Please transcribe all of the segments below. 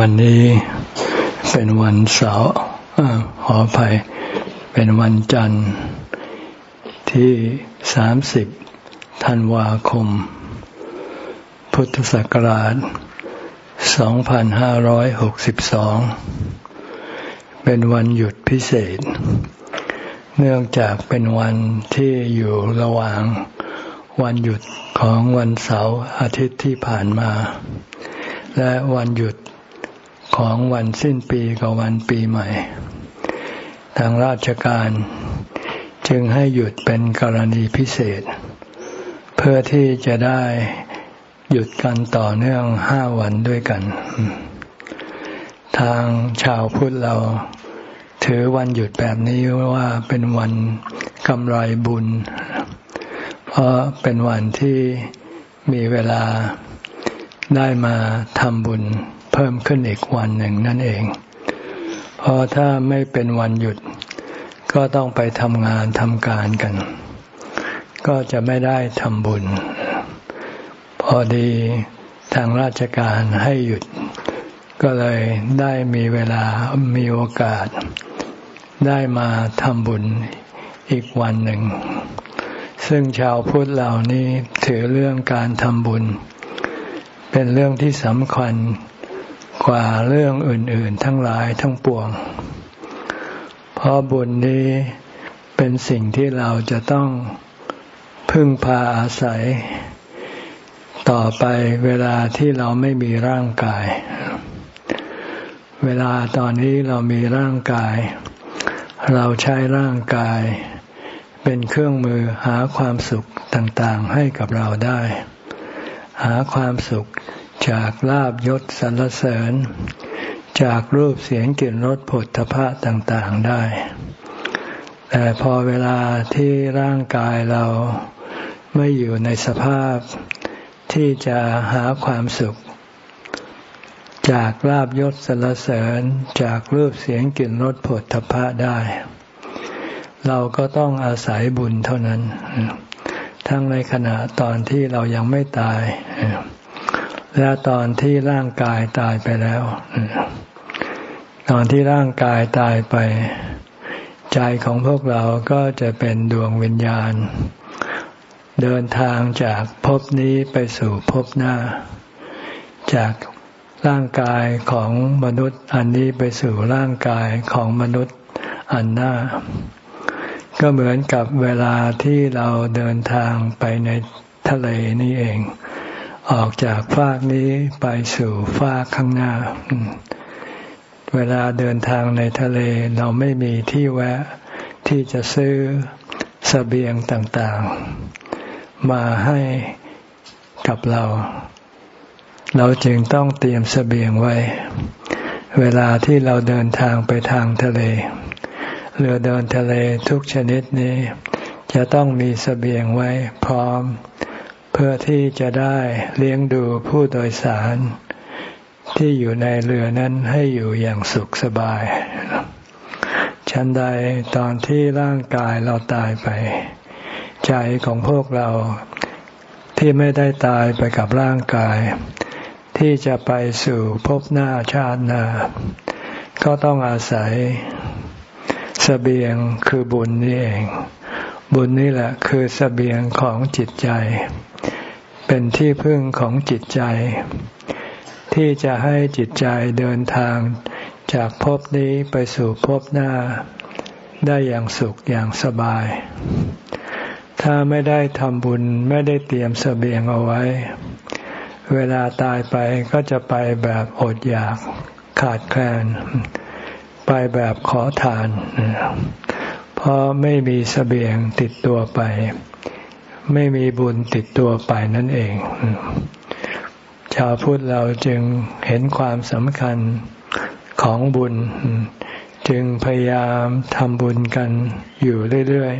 วันนี้เป็นวันเสาร์ขออภัย เป็นวันจันทร์ที่สามสิบธันวาคม พุทธศักราชสองพันห้าร้อยหกสิบสองเป็นวันหยุดพิเศษ เนื่องจากเป็นวันที่อยู่ระหว่างวันหยุดของวันเสาร์อาทิตย์ที่ผ่านมา และวันหยุด ของวันสิ้นปีกับวันปีใหม่ ทางราชการจึงให้หยุดเป็นกรณีพิเศษ เพื่อที่จะได้หยุดกันต่อเนื่องห้าวันด้วยกัน ทางชาวพุทธเราถือวันหยุดแบบนี้ว่าเป็นวันกำไรบุญ เพราะเป็นวันที่มีเวลาได้มาทำบุญ เพิ่มขึ้นอีกวันหนึ่งนั่นเองเพราะถ้าไม่เป็นวันหยุด ก็ต้องไปทำงานทำการกัน ก็จะไม่ได้ทำบุญ พอดีทางราชการให้หยุด ก็เลยได้มีเวลามีโอกาส ได้มาทำบุญอีกวันหนึ่ง ซึ่งชาวพุทธเหล่านี้ถือเรื่องการทำบุญ เป็นเรื่องที่สำคัญ กว่าเรื่องอื่น ๆ ทั้งหลายทั้งปวง เพราะบุญนี้เป็นสิ่งที่เราจะต้องพึ่งพาอาศัย ต่อไปเวลาที่เราไม่มีร่างกาย เวลาตอนนี้เรามีร่างกาย เราใช้ร่างกาย เป็นเครื่องมือหาความสุขต่างๆให้กับเราได้ หาความสุข จากลาบยศสรรเสริญ จากรูปเสียงกลิ่นรสผลทพะต่างๆได้ แต่พอเวลาที่ร่างกายเราไม่อยู่ในสภาพที่จะหาความสุข จากลาบยศสรรเสริญ จากรูปเสียงกลิ่นรสผลทพะได้ เราก็ต้องอาศัยบุญเท่านั้น ทั้งในขณะตอนที่เรายังไม่ตาย และตอนที่ร่างกายตายไปแล้ว ตอนที่ร่างกายตายไป ใจของพวกเราก็จะเป็นดวงวิญญาณ เดินทางจากภพนี้ไปสู่ภพหน้า จากร่างกายของมนุษย์อันนี้ไปสู่ร่างกายของมนุษย์อันหน้า ก็เหมือนกับเวลาที่เราเดินทางไปในทะเลนี่เอง ออกจากฟากนี้ไปสู่ฟากข้างหน้า เวลาเดินทางในทะเลเราไม่มีที่แวะที่จะซื้อสเสบียงต่างๆ มาให้กับเรา เราจึงต้องเตรียมสเสบียงไว้ เวลาที่เราเดินทางไปทางทะเล เรือเดินทะเลทุกชนิดนี้ จะต้องมีสเสบียงไว้พร้อม เพื่อที่จะได้เลี้ยงดูผู้โดยสาร ที่อยู่ในเรือนั้นให้อยู่อย่างสุขสบายฉันใดตอนที่ร่างกายเราตายไป ใจของพวกเราที่ไม่ได้ตายไปกับร่างกาย ที่จะไปสู่ภพหน้าชาติหน้า ก็ต้องอาศัยสเสบียงคือบุญนี่เอง บุญนี่แหละคือสเสบียงของจิตใจ เป็นที่พึ่งของจิตใจ ที่จะให้จิตใจเดินทางจากภพนี้ไปสู่ภพหน้า ได้อย่างสุขอย่างสบาย ถ้าไม่ได้ทำบุญไม่ได้เตรียมเสบียงเอาไว้ เวลาตายไปก็จะไปแบบอดอยากขาดแคลน ไปแบบขอทาน เพราะไม่มีเสบียงติดตัวไป ไม่มีบุญติดตัวไปนั่นเอง ชาวพุทธเราจึงเห็นความสำคัญของบุญ จึงพยายามทำบุญกันอยู่เรื่อย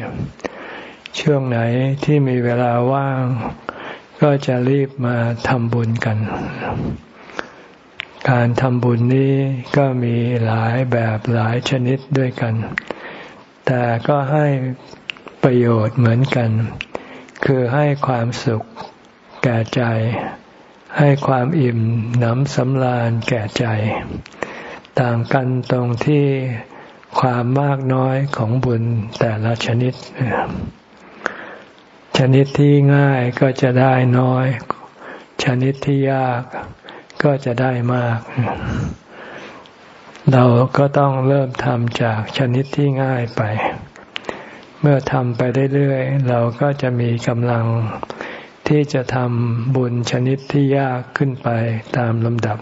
ๆ ช่วงไหนที่มีเวลาว่าง ก็จะรีบมาทำบุญกัน การทำบุญนี้ก็มีหลายแบบหลายชนิดด้วยกัน แต่ก็ให้ประโยชน์เหมือนกัน คือให้ความสุขแก่ใจ ให้ความอิ่มหนำสำราญแก่ใจ ต่างกันตรงที่ความมากน้อยของบุญแต่ละชนิด ชนิดที่ง่ายก็จะได้น้อย ชนิดที่ยากก็จะได้มาก เราก็ต้องเริ่มทำจากชนิดที่ง่ายไป เมื่อทำไปเรื่อยๆ เราก็จะมีกำลังที่จะทำบุญชนิดที่ยากขึ้นไปตามลำดับ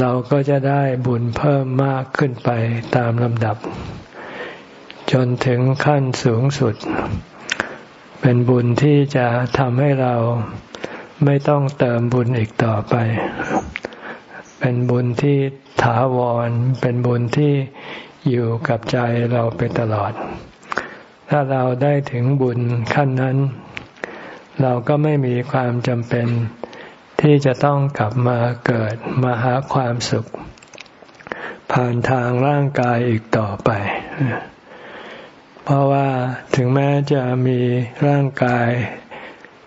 เราก็จะได้บุญเพิ่มมากขึ้นไปตามลำดับ จนถึงขั้นสูงสุด เป็นบุญที่จะทำให้เราไม่ต้องเติมบุญอีกต่อไป เป็นบุญที่ถาวร เป็นบุญที่อยู่กับใจเราไปตลอด ถ้าเราได้ถึงบุญขั้นนั้น เราก็ไม่มีความจำเป็นที่จะต้องกลับมาเกิดมาหาความสุข ผ่านทางร่างกายอีกต่อไป เพราะว่าถึงแม้จะมีร่างกาย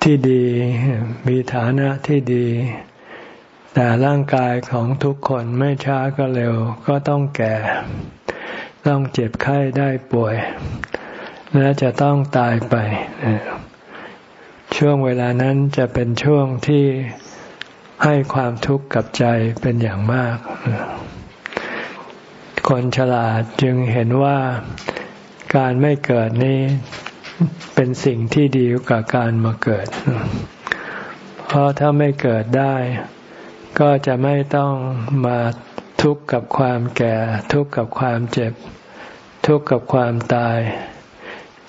ที่ดี มีฐานะที่ดี แต่ร่างกายของทุกคนไม่ช้าก็เร็ว ก็ต้องแก่ ต้องเจ็บไข้ได้ป่วย และจะต้องตายไป ช่วงเวลานั้นจะเป็นช่วงที่ให้ความทุกข์กับใจเป็นอย่างมาก คนฉลาดจึงเห็นว่าการไม่เกิดนี้เป็นสิ่งที่ดีกว่าการมาเกิด เพราะถ้าไม่เกิดได้ ก็จะไม่ต้องมาทุกข์กับความแก่ ทุกข์กับความเจ็บ ทุกข์กับความตาย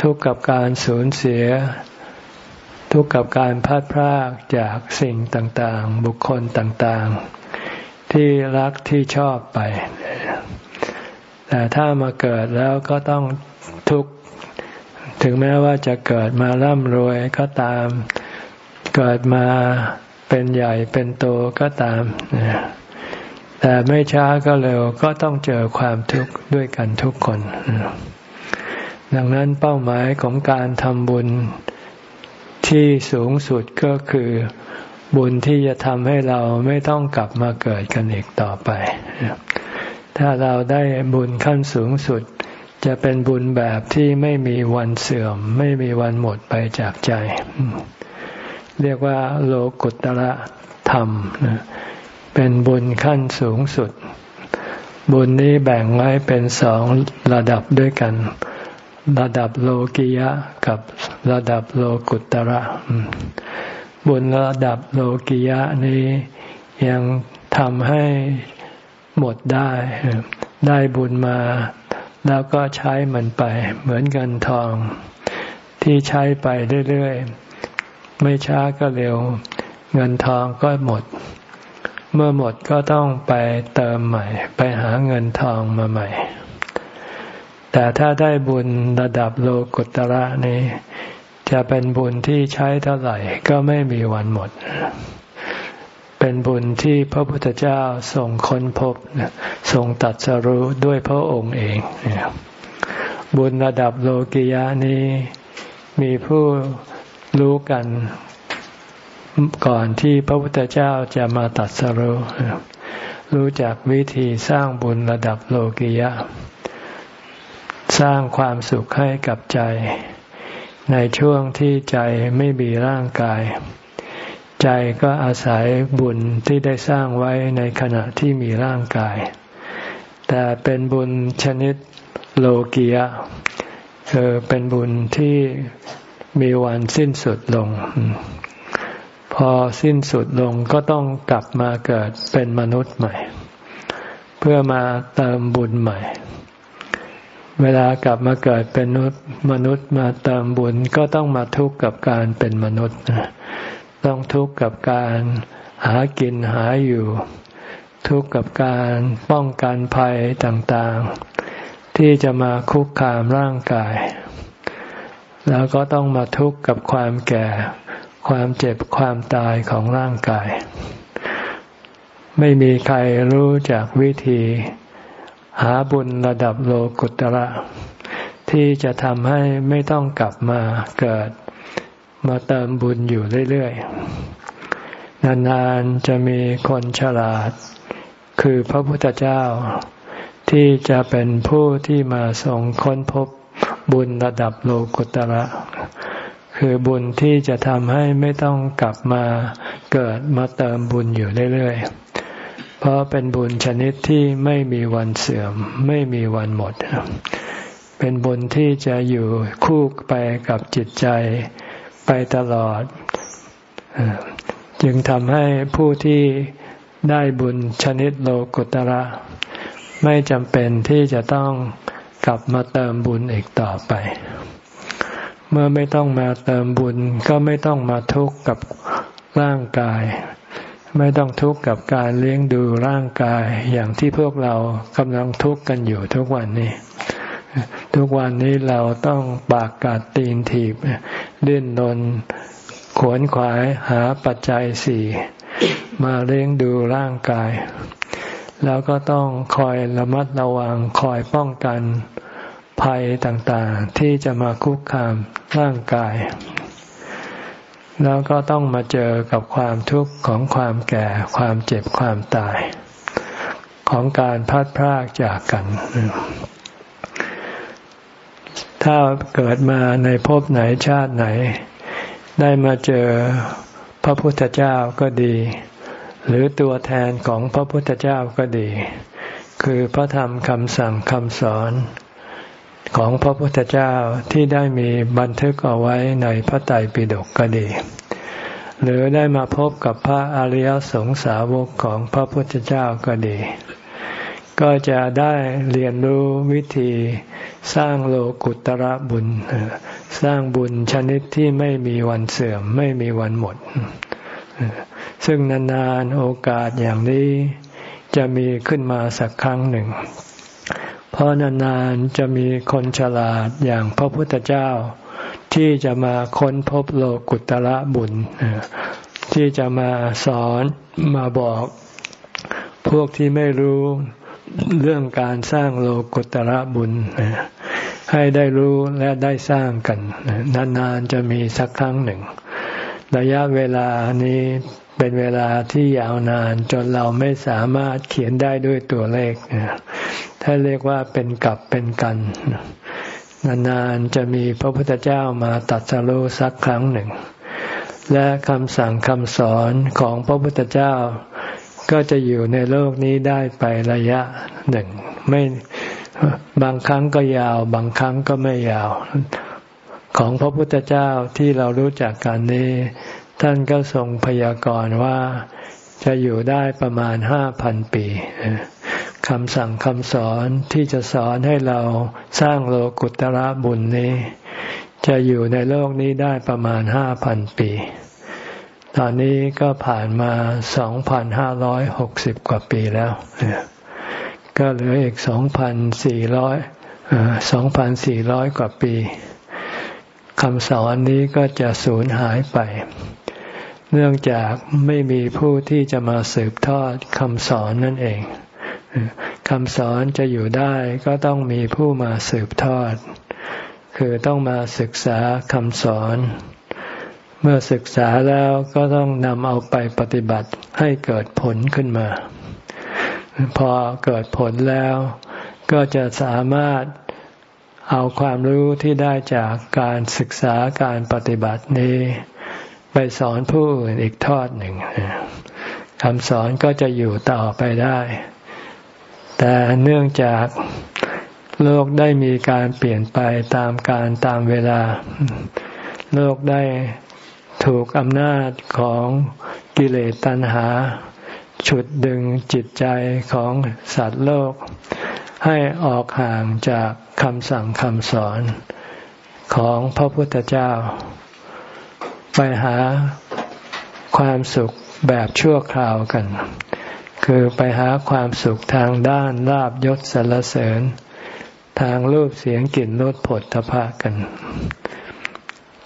ทุกข์กับการสูญเสีย ทุกข์กับการพัดพรากจากสิ่งต่างๆ บุคคลต่างๆ ที่รักที่ชอบไป แต่ถ้ามาเกิดแล้วก็ต้องทุกข์ถึงแม้ว่าจะเกิดมาร่ำรวยก็ตาม เกิดมาเป็นใหญ่เป็นโตก็ตาม แต่ไม่ช้าก็เร็วก็ต้องเจอความทุกข์ด้วยกันทุกคน ดังนั้นเป้าหมายของการทำบุญที่สูงสุดก็คือบุญที่จะทำให้เราไม่ต้องกลับมาเกิดกันอีกต่อไป ถ้าเราได้บุญขั้นสูงสุด จะเป็นบุญแบบที่ไม่มีวันเสื่อม ไม่มีวันหมดไปจากใจ เรียกว่า โลกุตระธรรม เป็นบุญขั้นสูงสุด บุญนี้แบ่งไว้เป็นสองระดับด้วยกัน ระดับโลกิยะกับระดับโลกุตระบุญระดับโลกิยะนี้ยังทำให้หมดได้ ได้บุญมาแล้วก็ใช้มันไป เหมือนเงินทอง ที่ใช้ไปเรื่อยๆ ไม่ช้าก็เร็ว เงินทองก็หมด เมื่อหมดก็ต้องไปเติมใหม่ ไปหาเงินทองมาใหม่ แต่ถ้าได้บุญระดับโลกุตระนี้ จะเป็นบุญที่ใช้เท่าไหร่ก็ไม่มีวันหมด เป็นบุญที่พระพุทธเจ้าทรงค้นพบทรงตัดสรู้ด้วยพระองค์เอง บุญระดับโลกิยะนี้มีผู้รู้กันก่อนที่พระพุทธเจ้าจะมาตัดสรู้รู้จักวิธีสร้างบุญระดับโลกิยะ สร้างความสุขให้กับใจ ในช่วงที่ใจไม่มีร่างกาย ใจก็อาศัยบุญที่ได้สร้างไว้ในขณะที่มีร่างกาย แต่เป็นบุญชนิดโลกียะคือเป็นบุญที่มีวันสิ้นสุดลง พอสิ้นสุดลงก็ต้องกลับมาเกิดเป็นมนุษย์ใหม่ เพื่อมาเติมบุญใหม่ เวลากลับมาเกิดเป็นมนุษย์มาเติมบุญก็ต้องมาทุกข์กับการเป็นมนุษย์ ต้องทุกข์กับการหากินหาอยู่ ทุกข์กับการป้องกันภัยต่างๆ ที่จะมาคุกคามร่างกาย แล้วก็ต้องมาทุกข์กับความแก่ ความเจ็บความตายของร่างกาย ไม่มีใครรู้จากวิธี หาบุญระดับโลกุตระ ที่จะทำให้ไม่ต้องกลับมาเกิด มาเติมบุญอยู่เรื่อยๆ นานๆจะมีคนฉลาด คือพระพุทธเจ้า ที่จะเป็นผู้ที่มาส่งค้นพบบุญระดับโลกุตระ คือบุญที่จะทำให้ไม่ต้องกลับมาเกิดมาเติมบุญอยู่เรื่อยๆ เพราะเป็นบุญชนิดที่ไม่มีวันเสื่อม ไม่มีวันหมด เป็นบุญที่จะอยู่คู่ไปกับจิตใจไปตลอด จึงทำให้ผู้ที่ได้บุญชนิดโลกุตระ ไม่จำเป็นที่จะต้องกลับมาเติมบุญอีกต่อไป เมื่อไม่ต้องมาเติมบุญก็ไม่ต้องมาทุกข์กับร่างกาย ไม่ต้องทุกข์กับการเลี้ยงดูร่างกายอย่างที่พวกเรากำลังทุกข์กันอยู่ทุกวันนี้ ทุกวันนี้เราต้องปากกาดตีนถีบดิ้นรนขวนขวายหาปัจจัยสี่มาเลี้ยงดูร่างกาย แล้วก็ต้องคอยระมัดระวังคอยป้องกันภัยต่างๆ ที่จะมาคุกคามร่างกาย แล้วก็ต้องมาเจอกับความทุกข์ของความแก่ ความเจ็บความตาย ของการพัดพรากจากกัน ถ้าเกิดมาในภพไหนชาติไหน ได้มาเจอพระพุทธเจ้าก็ดี หรือตัวแทนของพระพุทธเจ้าก็ดี คือพระธรรมคำสั่งคำสอน ของพระพุทธเจ้าที่ได้มีบันทึกเอาไว้ในพระไตรปิฎกก็ดี หรือได้มาพบกับพระอริยสงสาวกของพระพุทธเจ้าก็ดี ก็จะได้เรียนรู้วิธีสร้างโลกุตระบุญ สร้างบุญชนิดที่ไม่มีวันเสื่อมไม่มีวันหมด ซึ่งนานๆโอกาสอย่างนี้จะมีขึ้นมาสักครั้งหนึ่ง เพราะนานๆจะมีคนฉลาดอย่างพระพุทธเจ้า ที่จะมาค้นพบโลกุตระบุญ ที่จะมาสอนมาบอก พวกที่ไม่รู้เรื่องการสร้างโลกุตระบุญ ให้ได้รู้และได้สร้างกัน นานๆจะมีสักครั้งหนึ่ง ระยะเวลานี้ เป็นเวลาที่ยาวนานจนเราไม่สามารถเขียนได้ด้วยตัวเลขถ้าเรียกว่าเป็นกับเป็นกัน นานๆจะมีพระพุทธเจ้ามาตัดสโลสักครั้งหนึ่ง และคำสั่งคำสอนของพระพุทธเจ้า ก็จะอยู่ในโลกนี้ได้ไประยะหนึ่ง ไม่บางครั้งก็ยาว บางครั้งก็ไม่ยาว ของพระพุทธเจ้าที่เรารู้จักกันนี้ ท่านก็ทรงพยากรณ์ว่าจะอยู่ได้ประมาณห้าพันปีคำสั่งคำสอนที่จะสอนให้เราสร้างโลกุตระบุญนี้ จะอยู่ในโลกนี้ได้ประมาณห้าพันปี ตอนนี้ก็ผ่านมาสองพันห้าร้อยหกสิบกว่าปีแล้ว ก็เหลืออีกสองพันสี่ร้อยสองพันสี่ร้อยกว่าปีคำสอนนี้ก็จะสูญหายไป เนื่องจากไม่มีผู้ที่จะมาสืบทอดคำสอนนั่นเองคำสอนจะอยู่ได้ก็ต้องมีผู้มาสืบทอด คือต้องมาศึกษาคำสอน เมื่อศึกษาแล้วก็ต้องนำเอาไปปฏิบัติให้เกิดผลขึ้นมา พอเกิดผลแล้ว ก็จะสามารถเอาความรู้ที่ได้จากการศึกษาการปฏิบัตินี้ ไปสอนผู้อื่นอีกทอดหนึ่งคำสอนก็จะอยู่ต่อไปได้ แต่เนื่องจากโลกได้มีการเปลี่ยนไปตามการตามเวลา โลกได้ถูกอำนาจของกิเลสตัณหา ฉุดดึงจิตใจของสัตว์โลก ให้ออกห่างจากคำสั่งคำสอนของพระพุทธเจ้า ไปหาความสุขแบบชั่วคราวกัน คือไปหาความสุขทางด้านลาบยศสรรเสริญ ทางรูปเสียงกลิ่นรสผลทพะกัน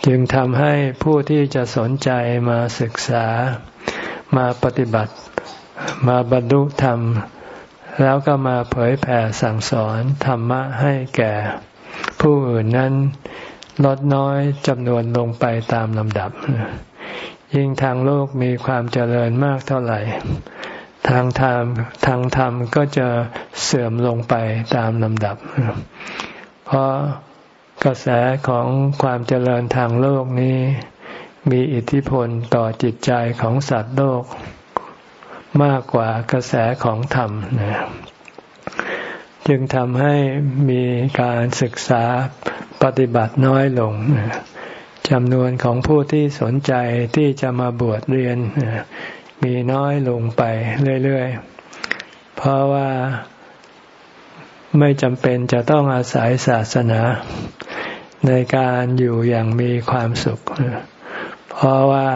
จึงทำให้ผู้ที่จะสนใจมาศึกษามาปฏิบัติ มาบรรลุธรรม แล้วก็มาเผยแผ่สั่งสอนธรรมะให้แก่ผู้อื่นนั้น ลดน้อยจำนวนลงไปตามลำดับ ยิ่งทางโลกมีความเจริญมากเท่าไหร่ ทางธรรมทางธรรมก็จะเสื่อมลงไปตามลำดับ เพราะกระแสของความเจริญทางโลกนี้มีอิทธิพลต่อจิตใจของสัตว์โลก มากกว่ากระแสของธรรมนะ จึงทำให้มีการศึกษาปฏิบัติน้อยลงจำนวนของผู้ที่สนใจที่จะมาบวชเรียน มีน้อยลงไปเรื่อยๆ เพราะว่าไม่จำเป็นจะต้องอาศัยศาสนา ในการอยู่อย่างมีความสุข เพราะว่า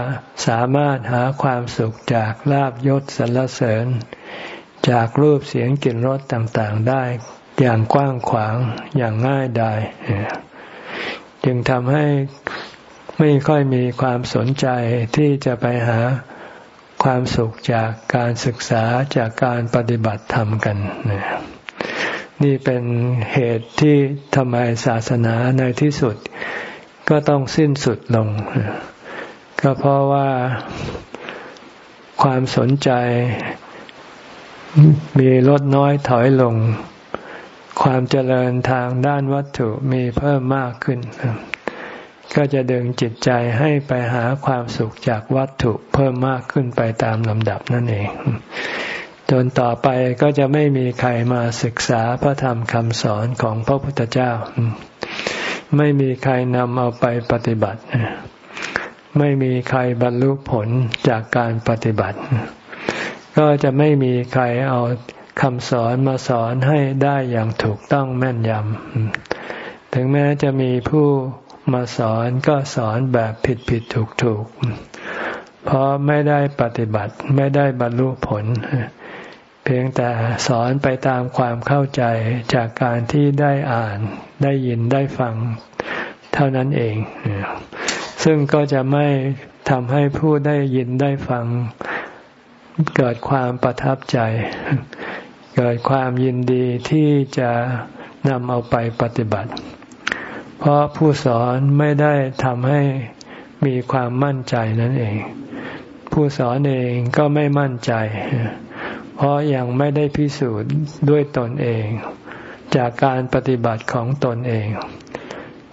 สามารถหาความสุขจากลาบยศสรรเสริญ จากรูปเสียงกลิ่นรสต่างๆได้อย่างกว้างขวางอย่างง่ายดายจึงทำให้ไม่ค่อยมีความสนใจที่จะไปหาความสุขจากการศึกษาจากการปฏิบัติธรรมกัน นี่เป็นเหตุที่ทำไมศาสนาในที่สุด ก็ต้องสิ้นสุดลง ก็เพราะว่าความสนใจ มีลดน้อยถอยลง ความเจริญทางด้านวัตถุมีเพิ่มมากขึ้น ก็จะดึงจิตใจให้ไปหาความสุขจากวัตถุเพิ่มมากขึ้นไปตามลำดับนั่นเอง จนต่อไปก็จะไม่มีใครมาศึกษาพระธรรมคำสอนของพระพุทธเจ้า ไม่มีใครนำเอาไปปฏิบัติ ไม่มีใครบรรลุผลจากการปฏิบัติ ก็จะไม่มีใครเอาคำสอนมาสอนให้ได้อย่างถูกต้องแม่นยำ ถึงแม้จะมีผู้มาสอนก็สอนแบบผิดผิดถูกถูก เพราะไม่ได้ปฏิบัติไม่ได้บรรลุผล เพียงแต่สอนไปตามความเข้าใจจากการที่ได้อ่านได้ยินได้ฟังเท่านั้นเอง ซึ่งก็จะไม่ทำให้ผู้ได้ยินได้ฟัง เกิดความประทับใจ เกิดความยินดีที่จะนำเอาไปปฏิบัติ เพราะผู้สอนไม่ได้ทำให้มีความมั่นใจนั่นเอง ผู้สอนเองก็ไม่มั่นใจ เพราะยังไม่ได้พิสูจน์ด้วยตนเอง จากการปฏิบัติของตนเอง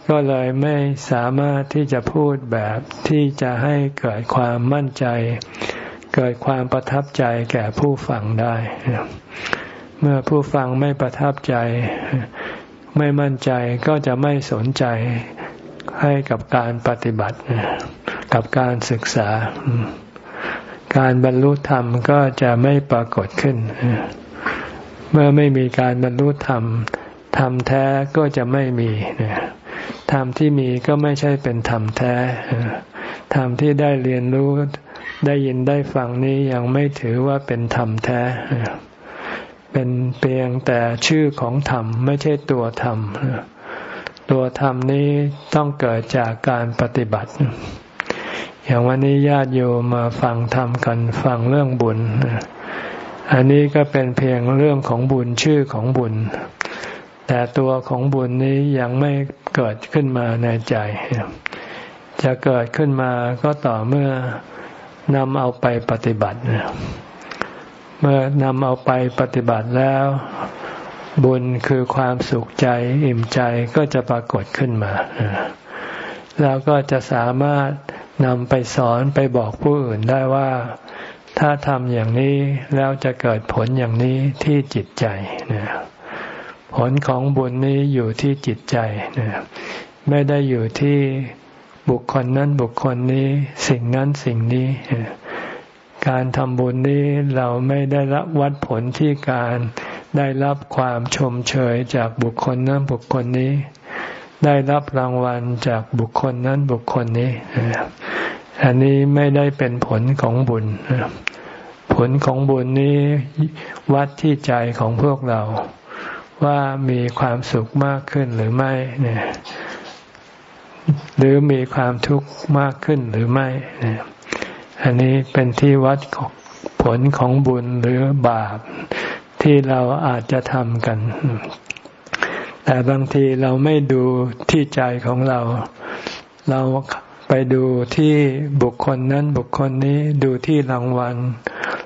ก็เลยไม่สามารถที่จะพูดแบบที่จะให้เกิดความมั่นใจ เกิดความประทับใจแก่ผู้ฟังได้ เมื่อผู้ฟังไม่ประทับใจ ไม่มั่นใจก็จะไม่สนใจให้กับการปฏิบัติ กับการศึกษา การบรรลุธรรมก็จะไม่ปรากฏขึ้น เมื่อไม่มีการบรรลุธรรมธรรมแท้ก็จะไม่มีธรรมที่มีก็ไม่ใช่เป็นธรรมแท้ธรรมที่ได้เรียนรู้ ได้ยินได้ฟังนี้ยังไม่ถือว่าเป็นธรรมแท้ เป็นเพียงแต่ชื่อของธรรมไม่ใช่ตัวธรรม ตัวธรรมนี้ต้องเกิดจากการปฏิบัติ อย่างวันนี้ญาติโยมมาฟังธรรมกันฟังเรื่องบุญ อันนี้ก็เป็นเพียงเรื่องของบุญชื่อของบุญ แต่ตัวของบุญนี้ยังไม่เกิดขึ้นมาในใจ จะเกิดขึ้นมาก็ต่อเมื่อ นำเอาไปปฏิบัติ เมื่อนำเอาไปปฏิบัติแล้ว บุญคือความสุขใจอิ่มใจก็จะปรากฏขึ้นมา แล้วก็จะสามารถนำไปสอนไปบอกผู้อื่นได้ว่าถ้าทำอย่างนี้แล้วจะเกิดผลอย่างนี้ที่จิตใจผลของบุญนี้อยู่ที่จิตใจไม่ได้อยู่ที่ บุคคลนั้นบุคคลนี้สิ่งนั้นสิ่งนี้ การทำบุญนี้เราไม่ได้รับวัดผลที่การได้รับความชมเชยจากบุคคลนั้นบุคคลนี้ ได้รับรางวัลจากบุคคลนั้นบุคคลนี้อันนี้ไม่ได้เป็นผลของบุญผลของบุญนี้วัดที่ใจของพวกเรา ว่ามีความสุขมากขึ้นหรือไม่เนี่ย หรือมีความทุกข์มากขึ้นหรือไม่ อันนี้เป็นที่วัดผลของบุญหรือบาปที่เราอาจจะทำกัน แต่บางทีเราไม่ดูที่ใจของเรา เราไปดูที่บุคคลนั้นบุคคลนี้ดูที่รางวัล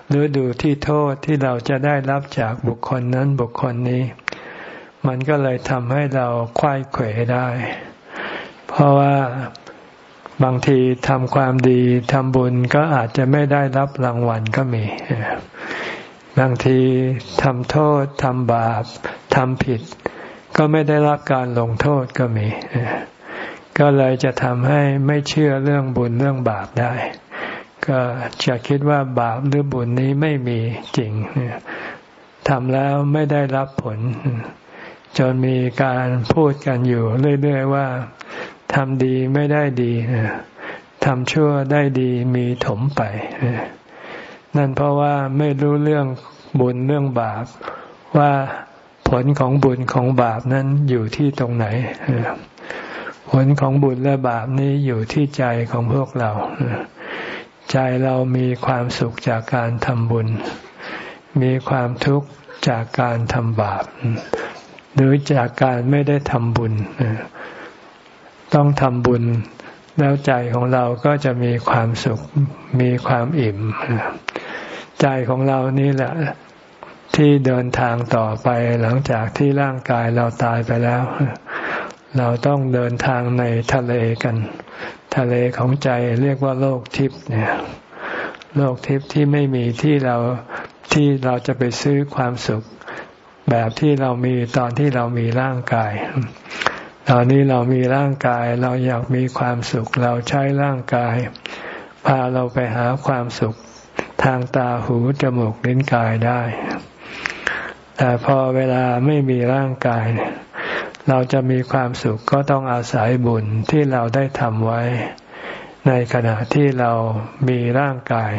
หรือดูที่โทษที่เราจะได้รับจากบุคคลนั้นบุคคลนี้ มันก็เลยทำให้เราควายเขวได้ เพราะว่าบางทีทำความดีทำบุญก็อาจจะไม่ได้รับรางวัลก็มี บางทีทำโทษทำบาปทำผิด ก็ไม่ได้รับการลงโทษก็มี ก็เลยจะทำให้ไม่เชื่อเรื่องบุญเรื่องบาปได้ ก็จะคิดว่าบาปหรือบุญนี้ไม่มีจริงทำแล้วไม่ได้รับผล จนมีการพูดกันอยู่เรื่อย ๆ ว่า ทำดีไม่ได้ดีทำชั่วได้ดีมีถมไป นั่นเพราะว่าไม่รู้เรื่องบุญเรื่องบาป ว่าผลของบุญของบาปนั้นอยู่ที่ตรงไหน ผลของบุญและบาปนี้อยู่ที่ใจของพวกเรา ใจเรามีความสุขจากการทำบุญ มีความทุกข์จากการทำบาป หรือจากการไม่ได้ทำบุญ ต้องทำบุญแล้วใจของเราก็จะมีความสุขมีความอิ่ม ใจของเรานี่แหละ ที่เดินทางต่อไปหลังจากที่ร่างกายเราตายไปแล้ว เราต้องเดินทางในทะเลกัน ทะเลของใจเรียกว่าโลกทิพย์เนี่ยโลกทิพย์ที่ไม่มีที่เราที่เราจะไปซื้อความสุข แบบที่เรามีตอนที่เรามีร่างกาย ตอนนี้เรามีร่างกายเราอยากมีความสุข เราใช้ร่างกาย พาเราไปหาความสุขทางตาหูจมูกลิ้นกายได้ แต่พอเวลาไม่มีร่างกาย เราจะมีความสุขก็ต้องอาศัยบุญที่เราได้ทำไว้ ในขณะที่เรามีร่างกาย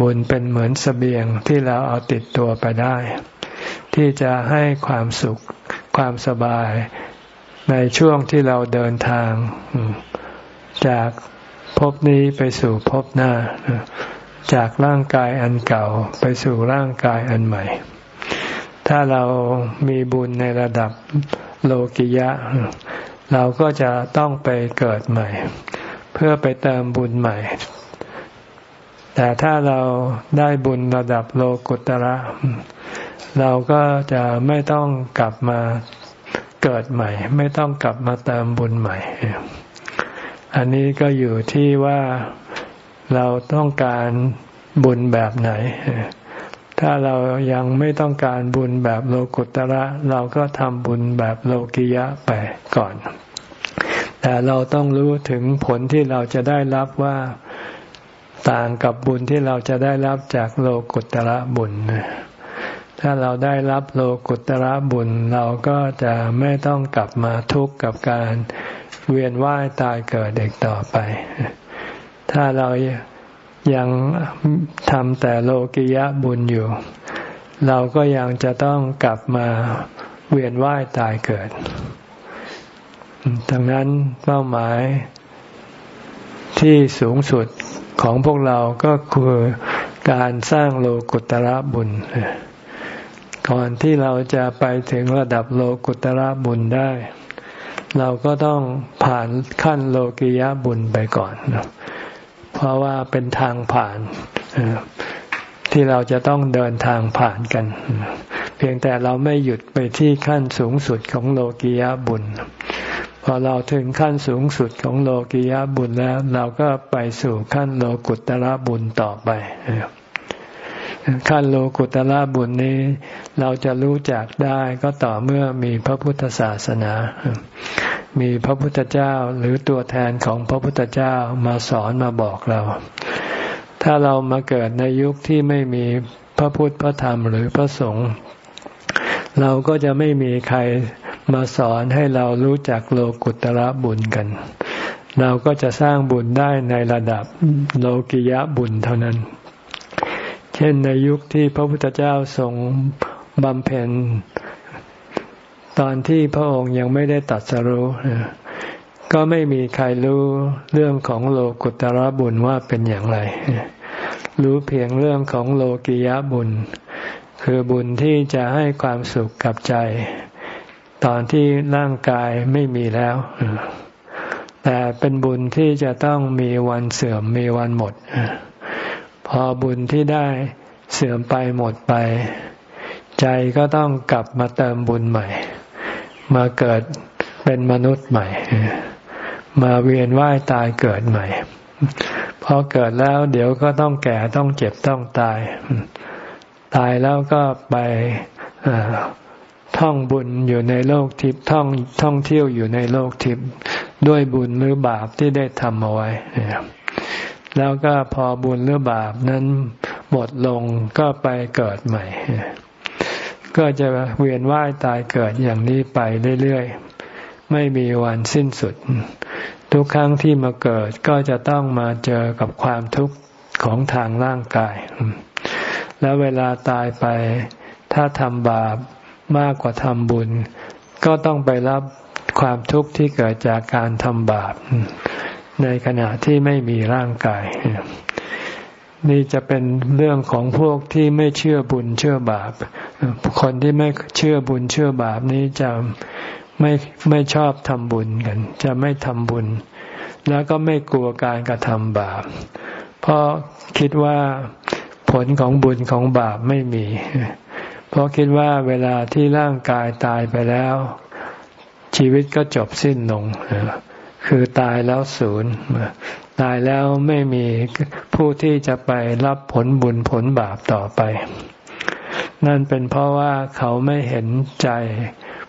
บุญเป็นเหมือนสเสบียงที่เราเอาติดตัวไปได้ ที่จะให้ความสุข ความสบายในช่วงที่เราเดินทาง จากภพนี้ไปสู่ภพหน้า จากร่างกายอันเก่าไปสู่ร่างกายอันใหม่ ถ้าเรามีบุญในระดับโลกิยะ เราก็จะต้องไปเกิดใหม่ เพื่อไปเติมบุญใหม่ แต่ถ้าเราได้บุญระดับโลกุตระ เราก็จะไม่ต้องกลับมาเกิดใหม่ ไม่ต้องกลับมาเติมบุญใหม่ อันนี้ก็อยู่ที่ว่าเราต้องการบุญแบบไหน ถ้าเรายังไม่ต้องการบุญแบบโลกุตระ เราก็ทำบุญแบบโลกิยะไปก่อน แต่เราต้องรู้ถึงผลที่เราจะได้รับว่าต่างกับบุญที่เราจะได้รับจากโลกุตระบุญ ถ้าเราได้รับโลกุตระบุญเราก็จะไม่ต้องกลับมาทุกข์กับการเวียนว่ายตายเกิดเด็กต่อไป ถ้าเรายังทำแต่โลกิยะบุญอยู่ เราก็ยังจะต้องกลับมาเวียนว่ายตายเกิด ดังนั้นเป้าหมายที่สูงสุดของพวกเราก็คือการสร้างโลกุตระบุญ ก่อนที่เราจะไปถึงระดับโลกุตระบุญได้ เราก็ต้องผ่านขั้นโลกิยะบุญไปก่อน เพราะว่าเป็นทางผ่านที่เราจะต้องเดินทางผ่านกัน เพียงแต่เราไม่หยุดไปที่ขั้นสูงสุดของโลกิยะบุญ พอเราถึงขั้นสูงสุดของโลกิยะบุญแล้ว เราก็ไปสู่ขั้นโลกุตระบุญต่อไป ขั้นโลกุตละบุญนี้ เราจะรู้จักได้ก็ต่อเมื่อมีพระพุทธศาสนา มีพระพุทธเจ้าหรือตัวแทนของพระพุทธเจ้ามาสอนมาบอกเรา ถ้าเรามาเกิดในยุคที่ไม่มีพระพุทธพระธรรมหรือพระสงฆ์เราก็จะไม่มีใครมาสอนให้เรารู้จักโลกุตระบุญกัน เราก็จะสร้างบุญได้ในระดับโลกิยะบุญเท่านั้น เช่นในยุคที่พระพุทธเจ้าทรงบำเพ็ญ ตอนที่พระองค์ยังไม่ได้ตัดสรู้ก็ไม่มีใครรู้เรื่องของโลกุตระบุญว่าเป็นอย่างไร รู้เพียงเรื่องของโลกิยะบุญ คือบุญที่จะให้ความสุขกับใจ ตอนที่ร่างกายไม่มีแล้ว แต่เป็นบุญที่จะต้องมีวันเสื่อมมีวันหมด พอบุญที่ได้เสื่อมไปหมดไป ใจก็ต้องกลับมาเติมบุญใหม่ มาเกิดเป็นมนุษย์ใหม่ มาเวียนว่ายตายเกิดใหม่ พอเกิดแล้วเดี๋ยวก็ต้องแก่ต้องเจ็บต้องตาย ตายแล้วก็ไปท่องบุญอยู่ในโลกทิพย์ท่องท่องเที่ยวอยู่ในโลกทิพย์ด้วยบุญหรือบาปที่ได้ทำเอาไว้ แล้วก็พอบุญหรือบาปนั้นหมดลงก็ไปเกิดใหม่ ก็จะเวียนว่ายตายเกิดอย่างนี้ไปเรื่อยๆ ไม่มีวันสิ้นสุด ทุกครั้งที่มาเกิดก็จะต้องมาเจอกับความทุกข์ของทางร่างกาย แล้วเวลาตายไป ถ้าทำบาปมากกว่าทำบุญ ก็ต้องไปรับความทุกข์ที่เกิดจากการทำบาป ในขณะที่ไม่มีร่างกาย นี่จะเป็นเรื่องของพวกที่ไม่เชื่อบุญเชื่อบาป คนที่ไม่เชื่อบุญเชื่อบาปนี้จะไม่ไม่ชอบทำบุญกัน จะไม่ทำบุญ แล้วก็ไม่กลัวการกระทำบาป เพราะคิดว่าผลของบุญของบาปไม่มี เพราะคิดว่าเวลาที่ร่างกายตายไปแล้ว ชีวิตก็จบสิ้นลง คือตายแล้วศูนย์ตายแล้วไม่มีผู้ที่จะไปรับผลบุญผลบาปต่อไป นั่นเป็นเพราะว่าเขาไม่เห็นใจ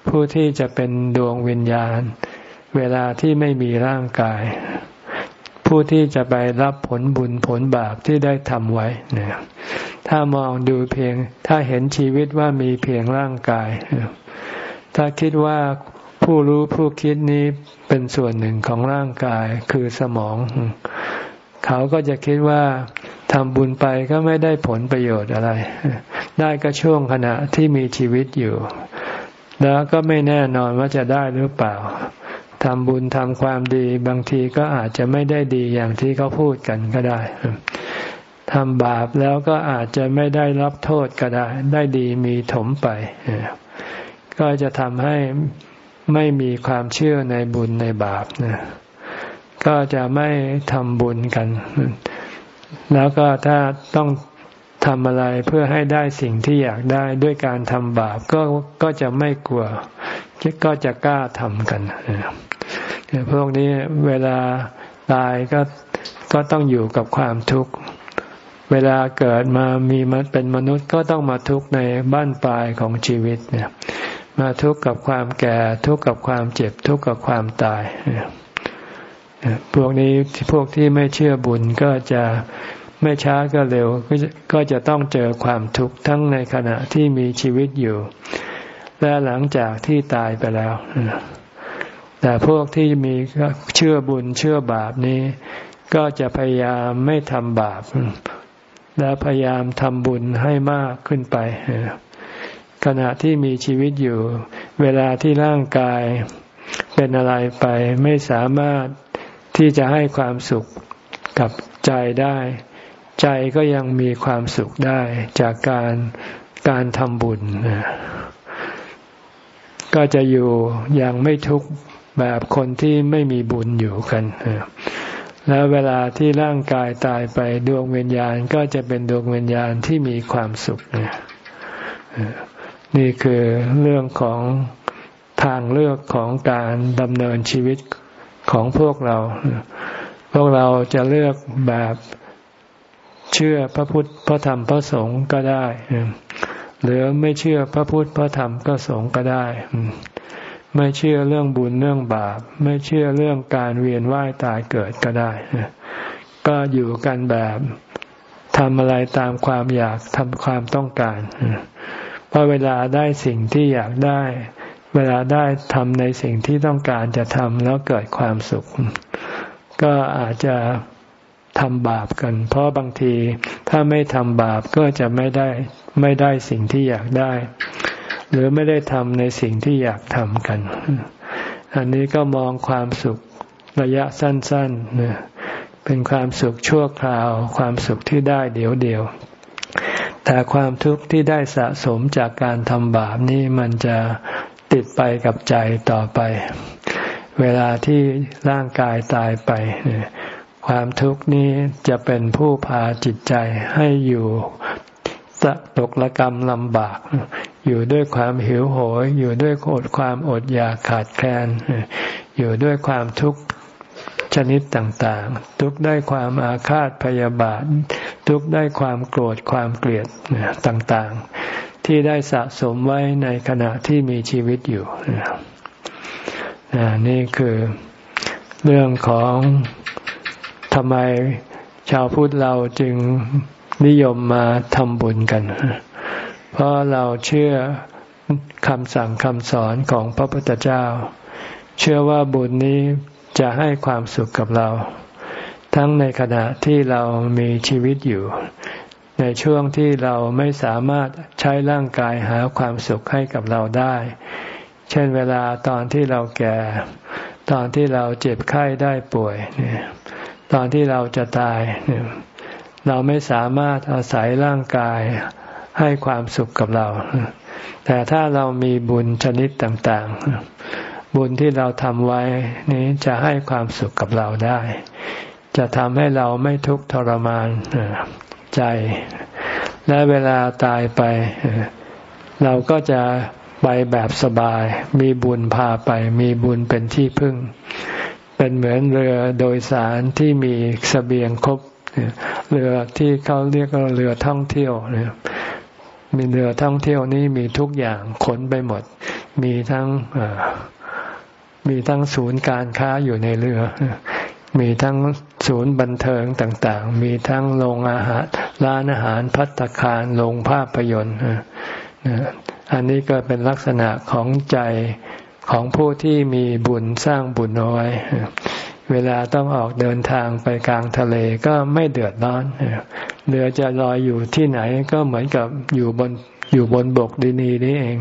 ผู้ที่จะเป็นดวงวิญญาณ เวลาที่ไม่มีร่างกาย ผู้ที่จะไปรับผลบุญผลบาปที่ได้ทำไว้เนี่ยถ้ามองดูเพียง ถ้าเห็นชีวิตว่ามีเพียงร่างกาย ถ้าคิดว่า ผู้รู้ผู้คิดนี้เป็นส่วนหนึ่งของร่างกายคือสมอง เขาก็จะคิดว่าทำบุญไปก็ไม่ได้ผลประโยชน์อะไร ได้ก็ช่วงขณะที่มีชีวิตอยู่ แล้วก็ไม่แน่นอนว่าจะได้หรือเปล่าทำบุญทำความดีบางทีก็อาจจะไม่ได้ดีอย่างที่เขาพูดกันก็ได้ทำบาปแล้วก็อาจจะไม่ได้รับโทษก็ได้ ได้ดีมีถมไป ก็จะทำให้ ไม่มีความเชื่อในบุญในบาปนะก็จะไม่ทำบุญกัน แล้วก็ถ้าต้องทำอะไรเพื่อให้ได้สิ่งที่อยากได้ด้วยการทำบาปก็ก็จะไม่กลัว ก็จะกล้าทำกันพวกนี้เวลาตายก็ก็ต้องอยู่กับความทุกข์ เวลาเกิดมามีมันเป็นมนุษย์ก็ต้องมาทุกข์ในบ้านปลายของชีวิตเนี่ย มาทุกข์กับความแก่ ทุกข์กับความเจ็บ ทุกข์กับความตาย พวกนี้พวกที่ไม่เชื่อบุญก็จะไม่ช้าก็เร็วก็จะต้องเจอความทุกข์ทั้งในขณะที่มีชีวิตอยู่ และหลังจากที่ตายไปแล้วแต่พวกที่มีเชื่อบุญเชื่อบาปนี้ ก็จะพยายามไม่ทำบาป และพยายามทำบุญให้มากขึ้นไป ขณะที่มีชีวิตอยู่ เวลาที่ร่างกายเป็นอะไรไปไม่สามารถที่จะให้ความสุขกับใจได้ ใจก็ยังมีความสุขได้จากการการทำบุญ ก็จะอยู่อย่างไม่ทุกข์แบบคนที่ไม่มีบุญอยู่กันแล้วเวลาที่ร่างกายตายไปดวงวิญญาณก็จะเป็นดวงวิญญาณที่มีความสุขเนี่ย นี่คือเรื่องของทางเลือกของการดำเนินชีวิตของพวกเรา พวกเราจะเลือกแบบเชื่อพระพุทธพระธรรมพระสงฆ์ก็ได้ หรือไม่เชื่อพระพุทธพระธรรมก็สงฆ์ก็ได้ ไม่เชื่อเรื่องบุญเรื่องบาป ไม่เชื่อเรื่องการเวียนว่ายตายเกิดก็ได้ ก็อยู่กันแบบทำอะไรตามความอยากทำความต้องการ พอเวลาได้สิ่งที่อยากได้ เวลาได้ทำในสิ่งที่ต้องการจะทำแล้วเกิดความสุข ก็อาจจะทำบาปกัน เพราะบางทีถ้าไม่ทำบาปก็จะไม่ได้ไม่ได้สิ่งที่อยากได้ หรือไม่ได้ทำในสิ่งที่อยากทำกัน อันนี้ก็มองความสุขระยะสั้นๆเป็นความสุขชั่วคราว ความสุขที่ได้เดี๋ยวเดียว แต่ความทุกข์ที่ได้สะสมจากการทำบาปนี้มันจะติดไปกับใจต่อไปเเวลาที่ร่างกายตายไป ความทุกข์นี้จะเป็นผู้พาจิตใจให้อยู่ตกละกรรมลำบาก อยู่ด้วยความหิวโหย อยู่ด้วยอดความอดอยากขาดแคลน อยู่ด้วยความทุกข์ ชนิดต่างๆ ทุกได้ความอาฆาตพยาบาท ทุกได้ความโกรธความเกลียดต่างๆ ที่ได้สะสมไว้ในขณะที่มีชีวิตอยู่นี่คือเรื่องของทำไมชาวพุทธเราจึงนิยมมาทำบุญกัน เพราะเราเชื่อคำสั่งคำสอนของพระพุทธเจ้า เชื่อว่าบุญนี้ จะให้ความสุขกับเรา ทั้งในขณะที่เรามีชีวิตอยู่ ในช่วงที่เราไม่สามารถใช้ร่างกายหาความสุขให้กับเราได้ เช่นเวลาตอนที่เราแก่ ตอนที่เราเจ็บไข้ได้ป่วยเนี่ยตอนที่เราจะตาย เราไม่สามารถอาศัยร่างกายให้ความสุขกับเรา แต่ถ้าเรามีบุญชนิดต่าง ๆ บุญที่เราทำไว้นี้จะให้ความสุขกับเราได้ จะทำให้เราไม่ทุกข์ทรมานใจ และเวลาตายไป เราก็จะไปแบบสบาย มีบุญพาไป มีบุญเป็นที่พึ่ง เป็นเหมือนเรือโดยสารที่มีสเสบียงครบเรือที่เขาเรียกว่าเรือท่องเที่ยวเนี่ยมีเรือท่องเที่ยวนี้มีทุกอย่างขนไปหมด มีทั้ง มีทั้งศูนย์การค้าอยู่ในเรือ มีทั้งศูนย์บันเทิงต่างๆ มีทั้งโรงอาหาร ร้านอาหารพัตคารโรงภาพยนตร์อันนี้ก็เป็นลักษณะของใจของผู้ที่มีบุญสร้างบุญเอาไว้ เวลาต้องออกเดินทางไปกลางทะเลก็ไม่เดือดร้อน เรือจะลอยอยู่ที่ไหนก็เหมือนกับอยู่บน อยู่บนบกดีนีนี่เอง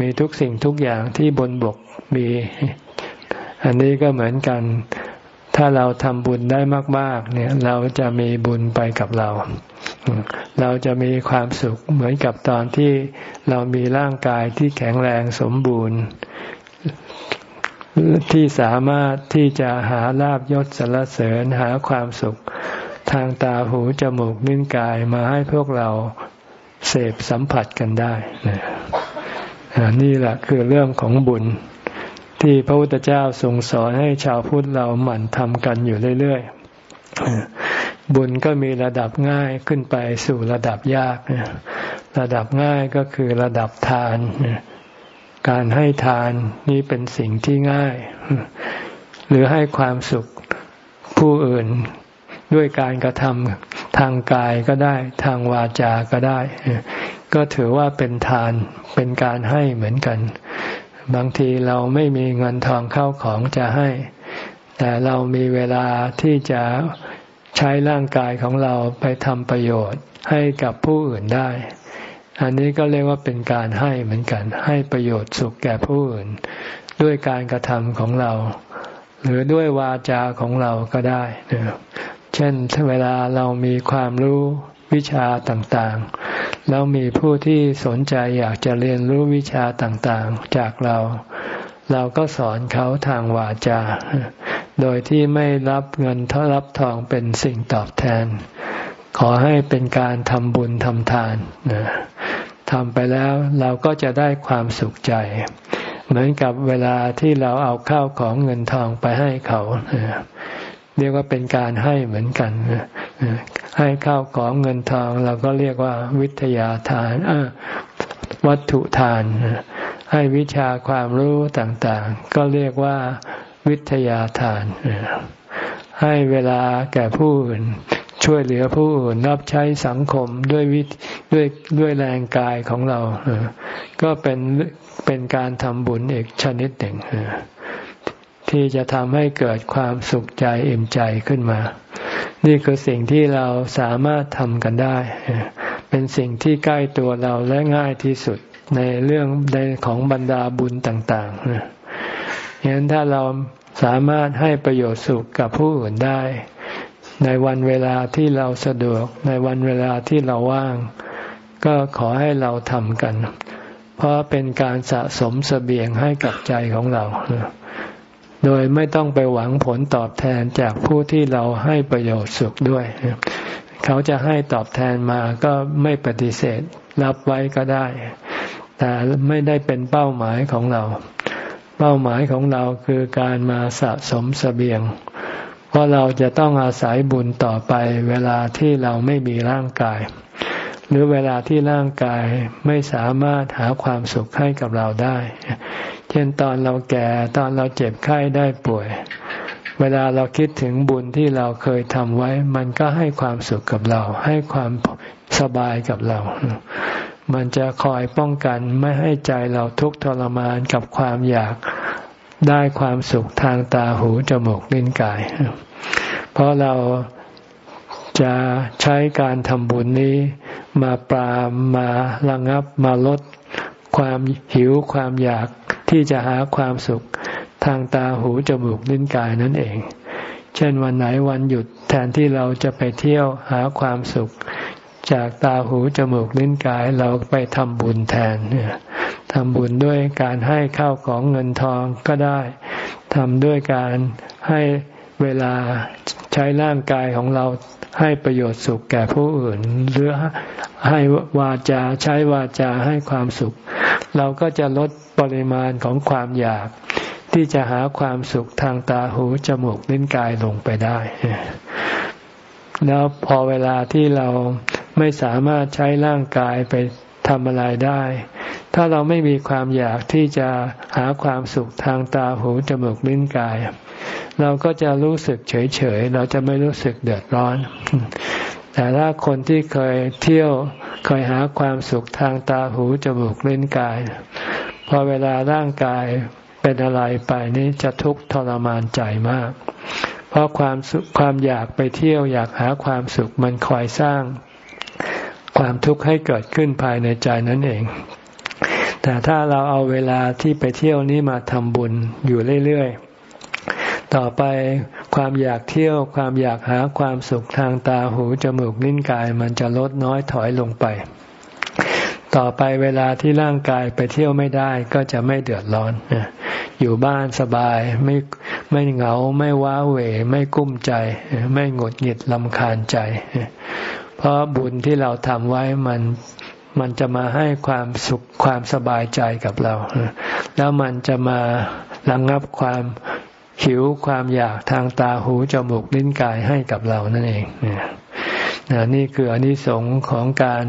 มีทุกสิ่งทุกอย่างที่บนบกมี อันนี้ก็เหมือนกัน ถ้าเราทำบุญได้มาก ๆ เนี่ย เราจะมีบุญไปกับเรา เราจะมีความสุขเหมือนกับตอนที่เรามีร่างกายที่แข็งแรงสมบูรณ์ที่สามารถที่จะหาลาบยศสรรเสริญหาความสุข ทางตาหูจมูกนิ้นกายมาให้พวกเรา เสพสัมผัสกันได้นี่แหละคือเรื่องของบุญ ที่พระพุทธเจ้าทรงสอนให้ชาวพุทธเราหมั่นทำกันอยู่เรื่อยๆ บุญก็มีระดับง่ายขึ้นไปสู่ระดับยาก ระดับง่ายก็คือระดับทาน การให้ทานนี้เป็นสิ่งที่ง่าย หรือให้ความสุขผู้อื่นด้วยการกระทำ ทางกายก็ได้ ทางวาจาก็ได้ ก็ถือว่าเป็นทานเป็นการให้เหมือนกัน บางทีเราไม่มีเงินทองเข้าของจะให้ แต่เรามีเวลาที่จะใช้ร่างกายของเราไปทำประโยชน์ให้กับผู้อื่นได้ อันนี้ก็เรียกว่าเป็นการให้เหมือนกัน ให้ประโยชน์สุขแก่ผู้อื่น ด้วยการกระทำของเรา หรือด้วยวาจาของเราก็ได้เช่นเวลาเรามีความรู้วิชาต่างๆ แล้วมีผู้ที่สนใจอยากจะเรียนรู้วิชาต่างๆ จากเรา เราก็สอนเขาทางวาจา โดยที่ไม่รับเงินทรับทองเป็นสิ่งตอบแทน ขอให้เป็นการทำบุญทำทานทำไปแล้วเราก็จะได้ความสุขใจ เหมือนกับเวลาที่เราเอาข้าวของเงินทองไปให้เขา เรียกว่าเป็นการให้เหมือนกันให้ข้าวของเงินทองเราก็เรียกว่าวิทยาทานวัตถุทาน ให้วิชาความรู้ต่างๆ ก็เรียกว่าวิทยาทาน ให้เวลาแก่ผู้อื่นช่วยเหลือผู้อื่นรับใช้สังคมด้วยวิด้วยด้วยแรงกายของเรา ก็เป็นเป็นการทำบุญอีกชนิดหนึ่ง ที่จะทำให้เกิดความสุขใจอิ่มใจขึ้นมา นี่คือสิ่งที่เราสามารถทำกันได้ เป็นสิ่งที่ใกล้ตัวเราและง่ายที่สุดในเรื่องในของบรรดาบุญต่างๆฉะนั้นถ้าเราสามารถให้ประโยชน์สุขกับผู้อื่นได้ ในวันเวลาที่เราสะดวก ในวันเวลาที่เราว่าง ก็ขอให้เราทำกัน เพราะเป็นการสะสมสเสบียงให้กับใจของเรา โดยไม่ต้องไปหวังผลตอบแทนจากผู้ที่เราให้ประโยชน์สุขด้วย เขาจะให้ตอบแทนมาก็ไม่ปฏิเสธรับไว้ก็ได้ แต่ไม่ได้เป็นเป้าหมายของเรา เป้าหมายของเราคือการมาสะสมสเสบียง เพราะเราจะต้องอาศัยบุญต่อไปเวลาที่เราไม่มีร่างกาย หรือเวลาที่ร่างกายไม่สามารถหาความสุขให้กับเราได้ เช่นตอนเราแก่ตอนเราเจ็บไข้ได้ป่วย เวลาเราคิดถึงบุญที่เราเคยทำไว้ มันก็ให้ความสุขกับเรา ให้ความสบายกับเรา มันจะคอยป้องกันไม่ให้ใจเราทุกข์ทรมานกับความอยากได้ความสุขทางตาหูจมูกลิ้นกาย เพราะเราจะใช้การทำบุญนี้มาปรามมาระงับมาลดความหิวความอยาก ที่จะหาความสุขทางตาหูจมูกลิ้นกายนั่นเอง เช่นวันไหนวันหยุดแทนที่เราจะไปเที่ยวหาความสุข จากตาหูจมูกลิ้นกายเราไปทำบุญแทนทำบุญด้วยการให้ข้าวของเงินทองก็ได้ทำด้วยการให้เวลาใช้ร่างกายของเราให้ประโยชน์สุขแก่ผู้อื่น หรือให้วาจาใช้วาจาให้ความสุข เราก็จะลด ปริมาณของความอยาก ที่จะหาความสุขทางตาหูจมูกลิ้นกายลงไปได้ แล้วพอเวลาที่เราไม่สามารถใช้ร่างกายไปทำอะไรได้ ถ้าเราไม่มีความอยากที่จะหาความสุขทางตาหูจมูกลิ้นกาย เราก็จะรู้สึกเฉยๆเราจะไม่รู้สึกเดือดร้อน แต่ถ้าคนที่เคยเที่ยวเคยหาความสุขทางตาหูจมูกลิ้นกาย พอเวลาร่างกายเป็นอะไรไปนี้จะทุกข์ทรมานใจมาก เพราะความความอยากไปเที่ยวอยากหาความสุขมันคอยสร้าง ความทุกข์ให้เกิดขึ้นภายในใจนั่นเอง แต่ถ้าเราเอาเวลาที่ไปเที่ยวนี้มาทำบุญอยู่เรื่อยๆต่อไปความอยากเที่ยวความอยากหาความสุขทางตาหูจมูกนิ้นกายมันจะลดน้อยถอยลงไป ต่อไปเวลาที่ร่างกายไปเที่ยวไม่ได้ก็จะไม่เดือดร้อนอยู่บ้านสบายไม่ไม่เหงาไม่ว้าเหวไม่กุ้มใจ ไม่หงุดหงิดลำคาญใจ เพราะบุญที่เราทำไว้มันมันจะมาให้ความสุขความสบายใจกับเรา แล้วมันจะมาระงงับความหิวความอยากทางตาหูจมูกลิ้นกายให้กับเรานั่นเองนี่คืออนิสงส์ของการ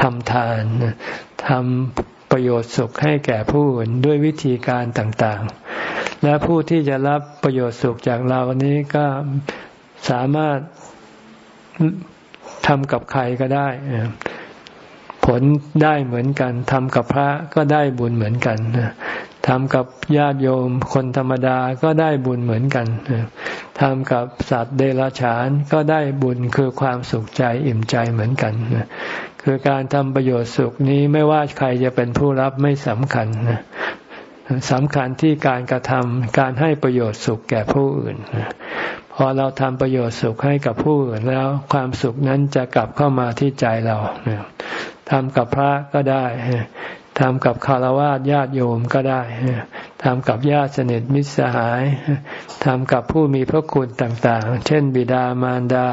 ทำทานทำประโยชน์สุขให้แก่ผู้อื่นด้วยวิธีการต่างๆ และผู้ที่จะรับประโยชน์สุขจากเรานี้ก็สามารถทำกับใครก็ได้ผลได้เหมือนกันทำกับพระก็ได้บุญเหมือนกัน ทำกับญาติโยมคนธรรมดาก็ได้บุญเหมือนกันทำกับสัตว์เดรัจฉานก็ได้บุญคือความสุขใจอิ่มใจเหมือนกันคือการทำประโยชน์สุขนี้ไม่ว่าใครจะเป็นผู้รับไม่สำคัญสำคัญที่การกระทำการให้ประโยชน์สุขแก่ผู้อื่นพอเราทำประโยชน์สุขให้กับผู้อื่นแล้ว ความสุขนั้นจะกลับเข้ามาที่ใจเราทำกับพระก็ได้ ทำกับคารวะญาติโยมก็ได้ทำกับญาติสนิทมิตรสหายทำกับผู้มีพระคุณต่าง ๆ เช่น บิดามารดา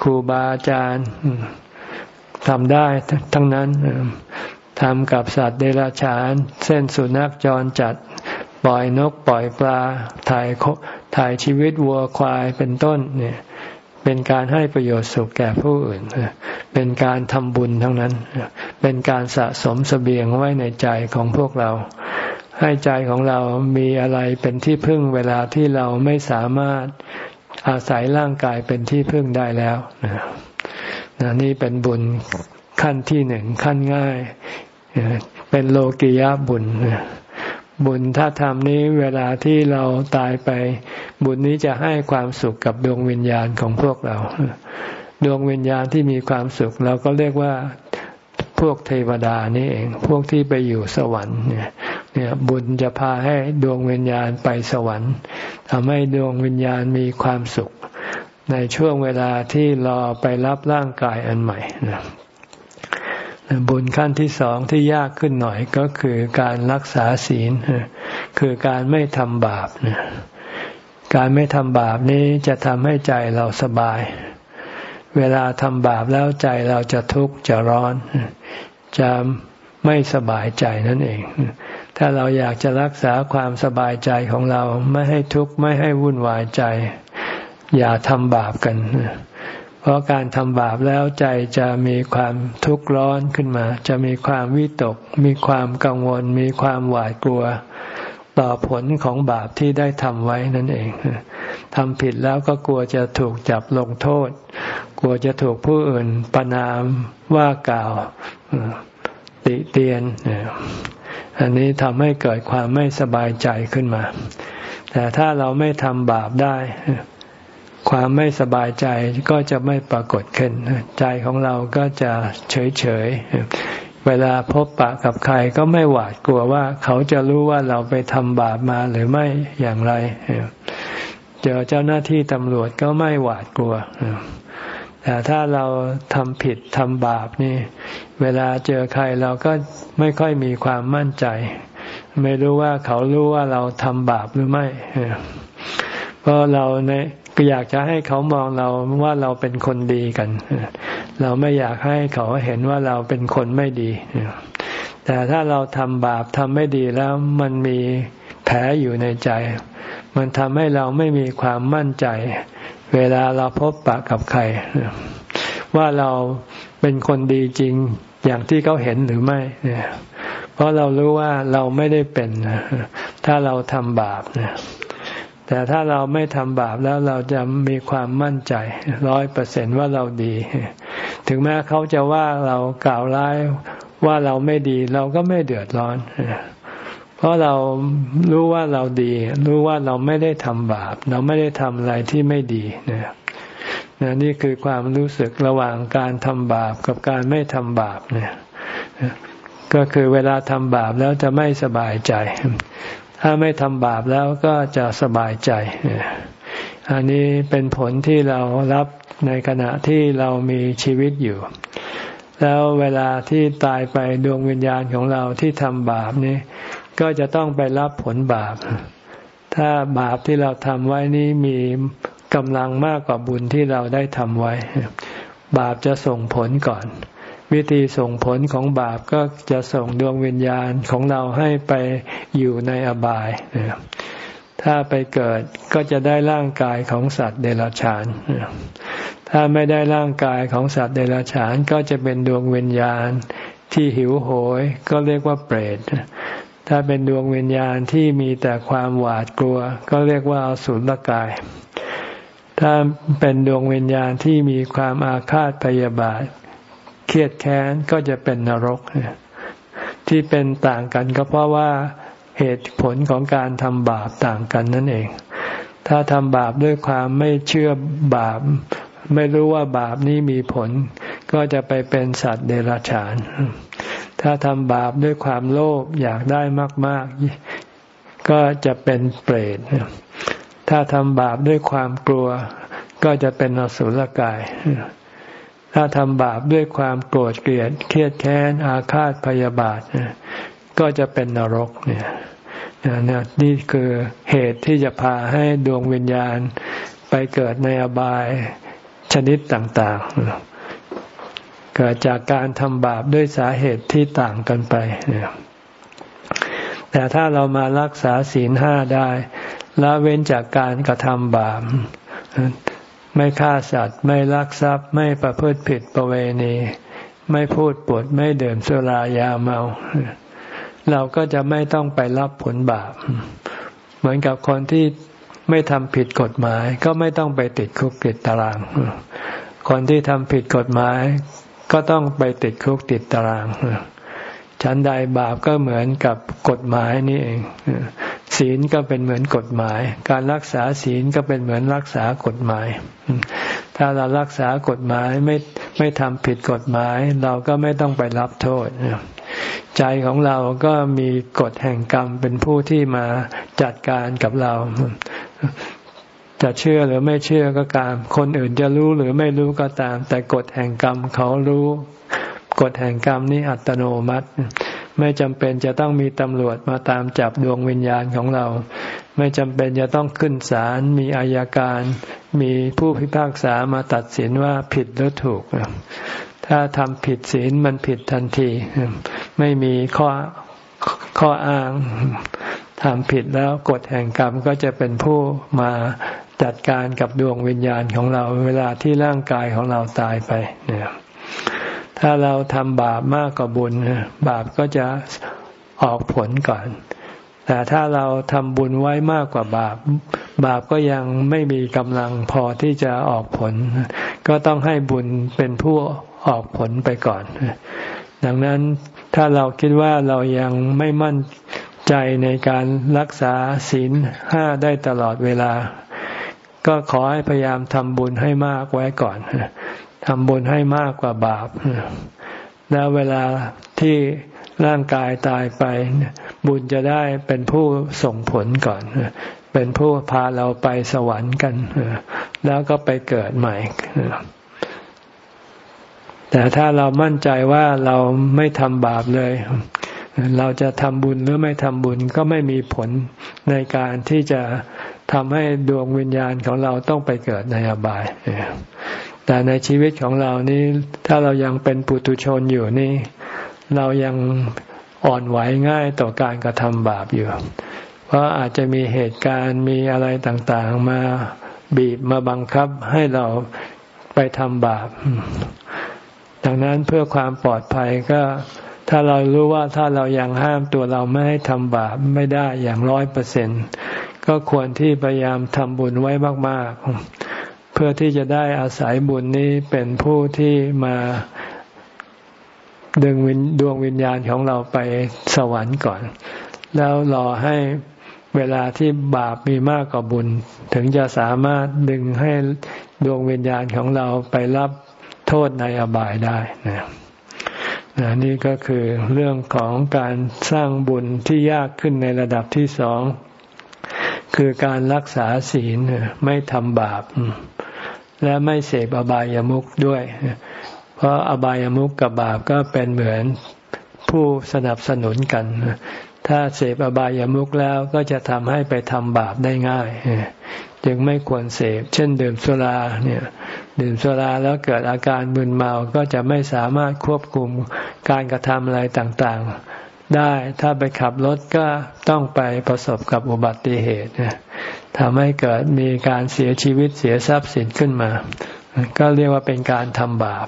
ครูบาอาจารย์ทำได้ทั้งนั้นทำกับสัตว์เดรัจฉาน เส้นสุนัขจรจัด ปล่อยนกปล่อยปลา ถ่ายถ่ายชีวิตวัวควายเป็นต้นเนี่ย เป็นการให้ประโยชน์สุขแก่ผู้อื่น เป็นการทำบุญทั้งนั้น เป็นการสะสมสเสบียงไว้ในใจของพวกเรา ให้ใจของเรามีอะไรเป็นที่พึ่งเวลาที่เราไม่สามารถอาศัยร่างกายเป็นที่พึ่งได้แล้วนนี่เป็นบุญขั้นที่หนึ่งขั้นง่าย เป็นโลกิยะบุญ บุญถ้าทำนี้เวลาที่เราตายไป บุญนี้จะให้ความสุขกับดวงวิญญาณของพวกเรา ดวงวิญญาณที่มีความสุข เราก็เรียกว่าพวกเทวดานี่เอง พวกที่ไปอยู่สวรรค์เนี่ยเนี่ยบุญจะพาให้ดวงวิญญาณไปสวรรค์ทำให้ดวงวิญญาณมีความสุข ในช่วงเวลาที่รอไปรับร่างกายอันใหม่นะ บุญขั้นที่สองที่ยากขึ้นหน่อยก็คือการรักษาศีล คือการไม่ทำบาปการไม่ทำบาปนี้จะทำให้ใจเราสบาย เวลาทำบาปแล้วใจเราจะทุกข์จะร้อน จะไม่สบายใจนั่นเอง ถ้าเราอยากจะรักษาความสบายใจของเราไม่ให้ทุกข์ไม่ให้วุ่นวายใจ อย่าทำบาปกัน เพราะการทำบาปแล้วใจจะมีความทุกข์ร้อนขึ้นมา จะมีความวิตก มีความกังวล มีความหวาดกลัว ต่อผลของบาปที่ได้ทำไว้นั่นเองทำผิดแล้วก็กลัวจะถูกจับลงโทษ กลัวจะถูกผู้อื่นประนามว่ากล่าวติเตียน อันนี้ทำให้เกิดความไม่สบายใจขึ้นมา แต่ถ้าเราไม่ทำบาปได้ ความไม่สบายใจก็จะไม่ปรากฏขึ้น ใจของเราก็จะเฉยเฉยเวลาพบปะกับใครก็ไม่หวาดกลัวว่าเขาจะรู้ว่าเราไปทำบาปมาหรือไม่อย่างไร เจอเจ้าหน้าที่ตำรวจก็ไม่หวาดกลัว แต่ถ้าเราทำผิดทำบาปนี่ เวลาเจอใครเราก็ไม่ค่อยมีความมั่นใจ ไม่รู้ว่าเขารู้ว่าเราทำบาปหรือไม่ เพราะเราใน ก็อยากจะให้เขามองเราว่าเราเป็นคนดีกัน เราไม่อยากให้เขาเห็นว่าเราเป็นคนไม่ดี แต่ถ้าเราทำบาปทำไม่ดีแล้วมันมีแผลอยู่ในใจ มันทำให้เราไม่มีความมั่นใจ เวลาเราพบปะกับใคร ว่าเราเป็นคนดีจริงอย่างที่เขาเห็นหรือไม่ เพราะเรารู้ว่าเราไม่ได้เป็น ถ้าเราทำบาปเนี่ย แต่ถ้าเราไม่ทำบาปแล้วเราจะมีความมั่นใจร้อยเปอร์เซนว่าเราดี ถึงแม้เขาจะว่าเรากล่าวร้ายว่าเราไม่ดี เราก็ไม่เดือดร้อน เพราะเรารู้ว่าเราดี รู้ว่าเราไม่ได้ทำบาป เราไม่ได้ทำอะไรที่ไม่ดีนะนี่คือความรู้สึกระหว่างการทำบาปกับการไม่ทำบาปเนี่ยก็คือเวลาทำบาปแล้วจะไม่สบายใจ ถ้าไม่ทำบาปแล้วก็จะสบายใจ อันนี้เป็นผลที่เรารับในขณะที่เรามีชีวิตอยู่ แล้วเวลาที่ตายไปดวงวิญญาณของเราที่ทำบาปนี้ ก็จะต้องไปรับผลบาป ถ้าบาปที่เราทำไว้นี้มีกำลังมากกว่าบุญที่เราได้ทำไว้ บาปจะส่งผลก่อน วิธีส่งผลของบาปก็จะส่งดวงวิญญาณของเราให้ไปอยู่ในอบาย ถ้าไปเกิดก็จะได้ร่างกายของสัตว์เดรัจฉาน ถ้าไม่ได้ร่างกายของสัตว์เดรัจฉานก็จะเป็นดวงวิญญาณที่หิวโหยก็เรียกว่าเปรต ถ้าเป็นดวงวิญญาณที่มีแต่ความหวาดกลัว ก็เรียกว่าอสุรกาย ถ้าเป็นดวงวิญญาณที่มีความอาฆาตพยาบาท รียดแค้นก็จะเป็นนรก ที่เป็นต่างกันก็เพราะว่าเหตุผลของการทำบาปต่างกันนั่นเอง ถ้าทำบาปด้วยความไม่เชื่อบาป ไม่รู้ว่าบาปนี้มีผล ก็จะไปเป็นสัตว์เดรัจฉาน ถ้าทำบาปด้วยความโลภอยากได้มาก ๆ ก็จะเป็นเปรต ถ้าทำบาปด้วยความกลัว ก็จะเป็นอสุรกาย ถ้าทำบาปด้วยความโกรธเกลียดเครียดแค้นอาฆาตพยาบาทก็จะเป็นนรกเนี่ยนี่คือเหตุที่จะพาให้ดวงวิญญาณไปเกิดในอบายชนิดต่างๆ เกิดจากการทำบาปด้วยสาเหตุที่ต่างกันไปแต่ถ้าเรามารักษาศีลห้าได้ละเว้นจากการกระทำบาป ไม่ฆ่าสัตว์ ไม่ลักทรัพย์ ไม่ประพฤติผิดประเวณี ไม่พูดปดไม่ดื่มสุรายาเมา เราก็จะไม่ต้องไปรับผลบาป เหมือนกับคนที่ไม่ทำผิดกฎหมาย ก็ไม่ต้องไปติดคุกติดตาราง คนที่ทำผิดกฎหมาย ก็ต้องไปติดคุกติดตาราง ชั้นใดบาปก็เหมือนกับกฎหมายนี่เอง ศีลก็เป็นเหมือนกฎหมาย การรักษาศีลก็เป็นเหมือนรักษากฎหมาย ถ้าเรารักษากฎหมายไม่ไม่ทำผิดกฎหมาย เราก็ไม่ต้องไปรับโทษ ใจของเราก็มีกฎแห่งกรรมเป็นผู้ที่มาจัดการกับเรา จะเชื่อหรือไม่เชื่อก็ตาม คนอื่นจะรู้หรือไม่รู้ก็ตาม แต่กฎแห่งกรรมเขารู้ กฎแห่งกรรมนี้อัตโนมัติ ไม่จำเป็นจะต้องมีตำรวจมาตามจับดวงวิญญาณของเรา ไม่จำเป็นจะต้องขึ้นศาลมีอายการ มีผู้พิพากษามาตัดสินว่าผิดหรือถูก ถ้าทำผิดศีลมันผิดทันที ไม่มีข้อข้ออ้างทำผิดแล้วกฎแห่งกรรมก็จะเป็นผู้มาจัดการกับดวงวิญญาณของเรา เวลาที่ร่างกายของเราตายไปเนี่ย ถ้าเราทำบาปมากกว่าบุญบาปก็จะออกผลก่อน แต่ถ้าเราทำบุญไว้มากกว่าบาป บาปก็ยังไม่มีกำลังพอที่จะออกผล ก็ต้องให้บุญเป็นผู้ออกผลไปก่อน ดังนั้นถ้าเราคิดว่าเรายังไม่มั่นใจในการรักษาศีลห้าได้ตลอดเวลา ก็ขอให้พยายามทำบุญให้มากไว้ก่อน ทำบุญให้มากกว่าบาป แล้วเวลาที่ร่างกายตายไป บุญจะได้เป็นผู้ส่งผลก่อน เป็นผู้พาเราไปสวรรค์กัน แล้วก็ไปเกิดใหม่ แต่ถ้าเรามั่นใจว่าเราไม่ทำบาปเลย เราจะทำบุญหรือไม่ทำบุญก็ไม่มีผลในการที่จะทำให้ดวงวิญญาณของเราต้องไปเกิดในอบาย แต่ในชีวิตของเรานี้ ถ้าเรายังเป็นปุถุชนอยู่นี่ เรายังอ่อนไหวง่ายต่อการกระทำบาปอยู่ เพราะอาจจะมีเหตุการณ์มีอะไรต่างๆ มาบีบมาบังคับให้เราไปทำบาป ดังนั้นเพื่อความปลอดภัยก็ถ้าเรารู้ว่าถ้าเรายังห้ามตัวเราไม่ให้ทำบาปไม่ได้อย่างร้อยเปอร์เซ็นก็ควรที่พยายามทำบุญไว้มาก ๆ เพื่อที่จะได้อาศัยบุญนี้เป็นผู้ที่มาดึงดวงวิญญาณของเราไปสวรรค์ก่อน แล้วรอให้เวลาที่บาปมีมากกว่าบุญ ถึงจะสามารถดึงให้ดวงวิญญาณของเราไปรับโทษในอบายได้นะนะนี่ก็คือเรื่องของการสร้างบุญที่ยากขึ้นในระดับที่สอง คือการรักษาศีลไม่ทำบาป และไม่เสพอบายามุขด้วย เพราะอบายามุขกับบาปก็เป็นเหมือนผู้สนับสนุนกัน ถ้าเสพอบายามุขแล้วก็จะทำให้ไปทำบาปได้ง่ายจึงไม่ควรเสพ เช่นดื่มสุราเนี่ย ดื่มสุราแล้วเกิดอาการมึนเมา ก็จะไม่สามารถควบคุมการกระทำอะไรต่างๆ ได้ ถ้าไปขับรถก็ต้องไปประสบกับอุบัติเหตุ ทำให้เกิดมีการเสียชีวิตเสียทรัพย์สินขึ้นมา ก็เรียกว่าเป็นการทำบาป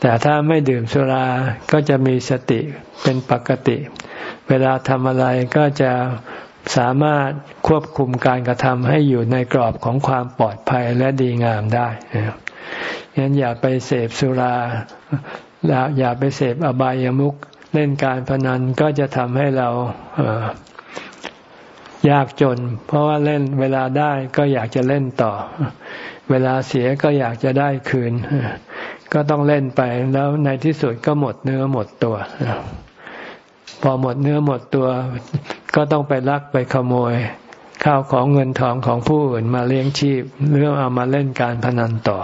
แต่ถ้าไม่ดื่มสุราก็จะมีสติเป็นปกติ เวลาทำอะไรก็จะสามารถควบคุมการกระทำให้อยู่ในกรอบของความปลอดภัยและดีงามได้งั้นอย่าไปเสพสุราอย่าไปเสพอบายามุขเล่นการพนันก็จะทำให้เรา ยากจน เพราะว่าเล่นเวลาได้ก็อยากจะเล่นต่อ เวลาเสียก็อยากจะได้คืน ก็ต้องเล่นไปแล้วในที่สุดก็หมดเนื้อหมดตัว พอหมดเนื้อหมดตัว ก็ต้องไปลักไปขโมย ข้าวของเงินทองของผู้อื่นมาเลี้ยงชีพหรือเอามาเล่นการพนันต่อ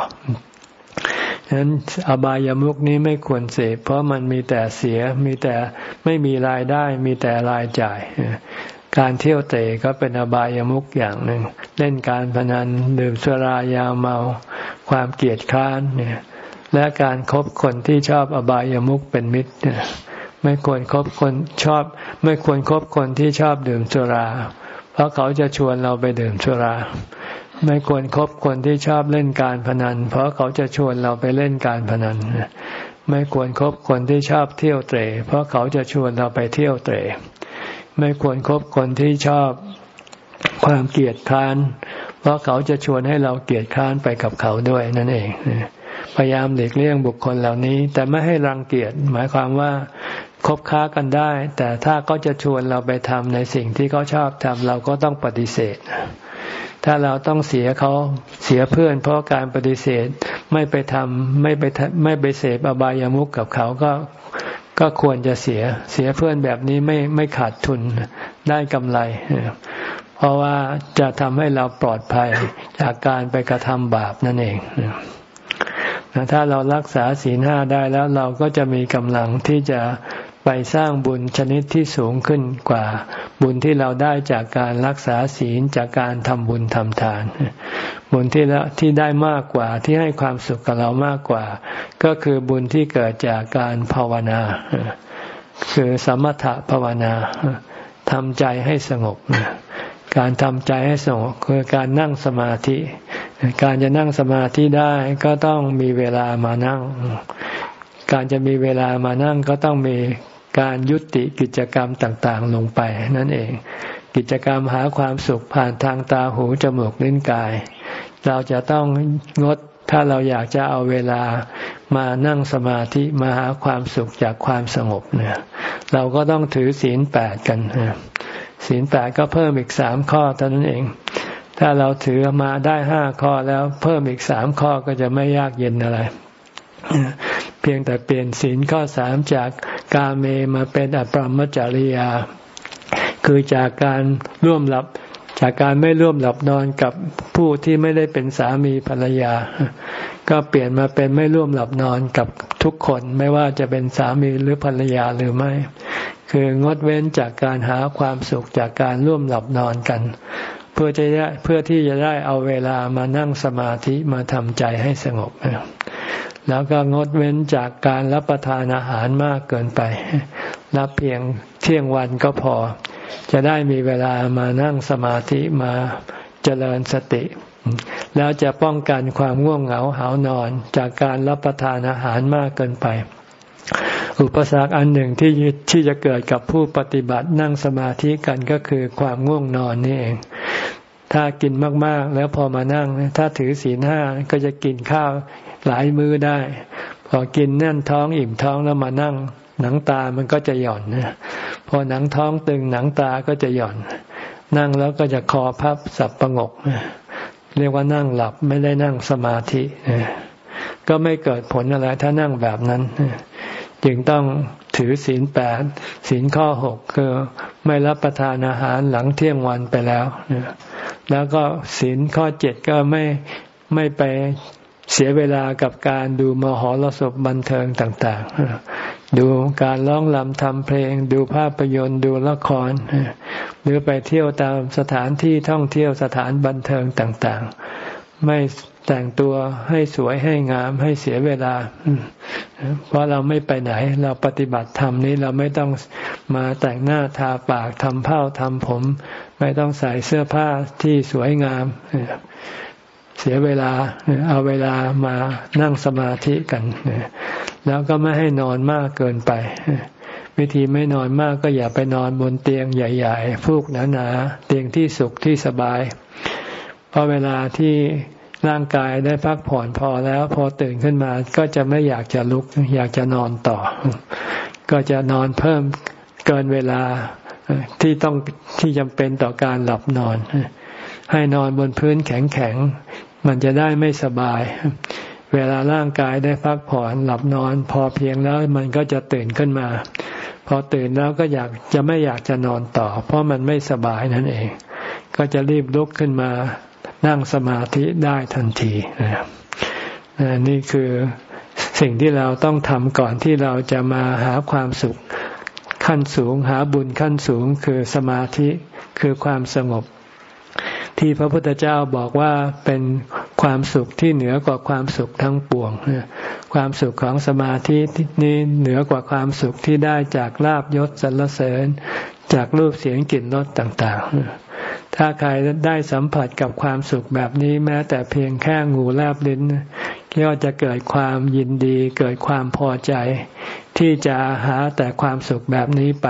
ฉะนั้นอบายามุกนี้ไม่ควรเสพเพราะมันมีแต่เสียมีแต่ไม่มีรายได้มีแต่รายจ่าย การเที่ยวเตะก็เป็นอบายามุขอย่างหนึ่ง เล่นการพนันดื่มสุรายาเมา ความเกลียดค้านเนี่ยและการครบคนที่ชอบอบายามุขเป็นมิตรเนี่ยไม่ควรครบคนชอบ ไม่ควรครบคนที่ชอบดื่มสุรา เพราะเขาจะชวนเราไปดื่มสุรา ไม่ควรครบคนที่ชอบเล่นการพนัน เพราะเขาจะชวนเราไปเล่นการพนันไม่ควรครบคนที่ชอบเที่ยวเตะเพราะเขาจะชวนเราไปเที่ยวเตะ ไม่ควรครบคนที่ชอบความเกลียดค้าน เพราะเขาจะชวนให้เราเกลียดค้านไปกับเขาด้วยนั่นเองพยายามหลีกเลี่ยงบุคคลเหล่านี้ แต่ไม่ให้รังเกียจหมายความว่าคบค้ากันได้ แต่ถ้าเขาจะชวนเราไปทำในสิ่งที่เขาชอบทำเราก็ต้องปฏิเสธ ถ้าเราต้องเสียเขาเสียเพื่อน เพราะการปฏิเสธไม่ไปทำไม่ไปไม่ไปเสพอบายามุกกับเขาก็ ก็ควรจะเสียเสียเพื่อนแบบนี้ไม่ไม่ขาดทุนได้กำไร เพราะว่าจะทำให้เราปลอดภัยจากการไปกระทำบาปนั่นเองถ้าเรารักษาศีลห้าได้แล้วเราก็จะมีกำลังที่จะ ไปสร้างบุญชนิดที่สูงขึ้นกว่า บุญที่เราได้จากการรักษาศีลจากการทำบุญทำทาน บุญที่ละที่ได้มากกว่าที่ให้ความสุขกับเรามากกว่า ก็คือบุญที่เกิดจากการภาวนา คือสมถะภาวนาทำใจให้สงบ การทำใจให้สงบคือการนั่งสมาธิ การจะนั่งสมาธิได้ก็ต้องมีเวลามานั่งการจะมีเวลามานั่งก็ต้องมี การยุติกิจกรรมต่างๆ ลงไปนั่นเอง กิจกรรมหาความสุขผ่านทางตาหูจมูกลิ้นกาย เราจะต้องงดถ้าเราอยากจะเอาเวลามานั่งสมาธิมาหาความสุขจากความสงบเนี่ยเราก็ต้องถือศีลแปดกันศีลแปดก็เพิ่มอีกสามข้อเท่านั้นเอง ถ้าเราถือมาได้ห้าข้อแล้วเพิ่มอีกสามข้อก็จะไม่ยากเย็นอะไร เพียงแต่เปลี่ยนศีลข้อสามจาก กาเมมาเป็นอปรมจริยา คือจากการร่วมหลับ จากการไม่ร่วมหลับนอนกับผู้ที่ไม่ได้เป็นสามีภรรยา ก็เปลี่ยนมาเป็นไม่ร่วมหลับนอนกับทุกคนไม่ว่าจะเป็นสามีหรือภรรยาหรือไม่ คืองดเว้นจากการหาความสุขจากการร่วมหลับนอนกัน เพื่อจะเพื่อที่จะได้เอาเวลามานั่งสมาธิมาทำใจให้สงบ แล้วก็งดเว้นจากการรับประทานอาหารมากเกินไป รับเพียงเที่ยงวันก็พอ จะได้มีเวลามานั่งสมาธิมาเจริญสติ แล้วจะป้องกันความง่วงเหงาหานอน จากการรับประทานอาหารมากเกินไป อุปสรรคอันหนึ่งที่ที่จะเกิดกับผู้ปฏิบัตินั่งสมาธิกันก็คือความง่วงนอนนี่เอง ถ้ากินมากๆ แล้วพอมานั่ง ถ้าถือศีลห้าก็จะกินข้าวหลายมื้อได้ พอกินแน่นท้องอิ่มท้องแล้วมานั่ง หนังตามันก็จะหย่อนนะพอหนังท้องตึงหนังตาก็จะหย่อน นั่งแล้วก็จะคอพับสับประงก เรียกว่านั่งหลับไม่ได้นั่งสมาธิ ก็ไม่เกิดผลอะไรถ้านั่งแบบนั้น จึงต้อง ถือศีลแปดศีลข้อหกคือไม่รับประทานอาหารหลังเที่ยงวันไปแล้ว แล้วก็ศีลข้อเจ็ดก็ไม่ไม่ไปเสียเวลากับการดูมหรสพบันเทิงต่างๆ ดูการร้องํำทำเพลง ดูภาพยนตร์ ดูละคร หรือไปเที่ยวตามสถานที่ท่องเที่ยวสถานบันเทิงต่างๆ ไม่ แต่งตัวให้สวยให้งามให้เสียเวลา เพราะเราไม่ไปไหน เราปฏิบัติธรรมนี้เราไม่ต้องมาแต่งหน้าทาปากทำเผ้าทำผม ไม่ต้องใส่เสื้อผ้าที่สวยงาม เสียเวลาเอาเวลามานั่งสมาธิกัน แล้วก็ไม่ให้นอนมากเกินไปวิธีไม่นอนมากก็อย่าไปนอนบนเตียงใหญ่ๆ ฟูกหนาๆ เตียงที่สุขที่สบาย เพราะเวลาที่ ร่างกายได้พักผ่อนพอแล้ว พอตื่นขึ้นมาก็จะไม่อยากจะลุก อยากจะนอนต่อ ก็จะนอนเพิ่มเกินเวลาที่ต้องที่จำเป็นต่อการหลับนอน ให้นอนบนพื้นแข็งๆมันจะได้ไม่สบาย เวลาร่างกายได้พักผ่อนหลับนอน พอเพียงแล้วมันก็จะตื่นขึ้นมา พอตื่นแล้วก็อยากจะไม่อยากจะนอนต่อ เพราะมันไม่สบายนั่นเอง ก็จะรีบลุกขึ้นมา นั่งสมาธิได้ทันทีนี่คือสิ่งที่เราต้องทำก่อนที่เราจะมาหาความสุขขั้นสูงหาบุญขั้นสูงคือสมาธิคือความสงบ ที่พระพุทธเจ้าบอกว่าเป็นความสุขที่เหนือกว่าความสุขทั้งปวง ความสุขของสมาธินี้เหนือกว่าความสุขที่ได้จากลาบยศสรรเสริญ จากรูปเสียงกลิ่นรสต่าง ๆ ถ้าใครได้สัมผัสกับความสุขแบบนี้แม้แต่เพียงแค่งูแลบลิ้นก็จะเกิดความยินดีเกิดความพอใจ ที่จะหาแต่ความสุขแบบนี้ไป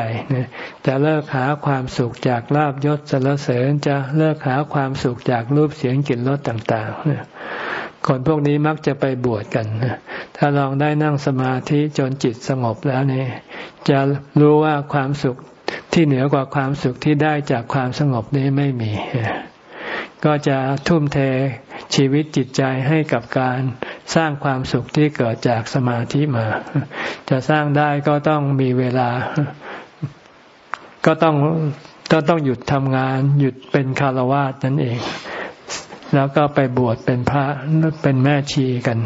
จะเลิกหาความสุขจากลาบยศสรรเสริญจะเลิกหาความสุขจากรูปเสียงกลิ่นรสต่างๆคนพวกนี้มักจะไปบวชกันถ้าลองได้นั่งสมาธิจนจิตสงบแล้วนี่จะรู้ว่าความสุข ที่เหนือกว่าความสุขที่ได้จากความสงบนี้ไม่มี ก็จะทุ่มเทชีวิตจิตใจให้กับการสร้างความสุขที่เกิดจากสมาธิมา จะสร้างได้ก็ต้องมีเวลา ก็ต้องก็ต้องหยุดทำงาน หยุดเป็นคารวะนั่นเอง แล้วก็ไปบวชเป็นพระเป็นแม่ชีกัน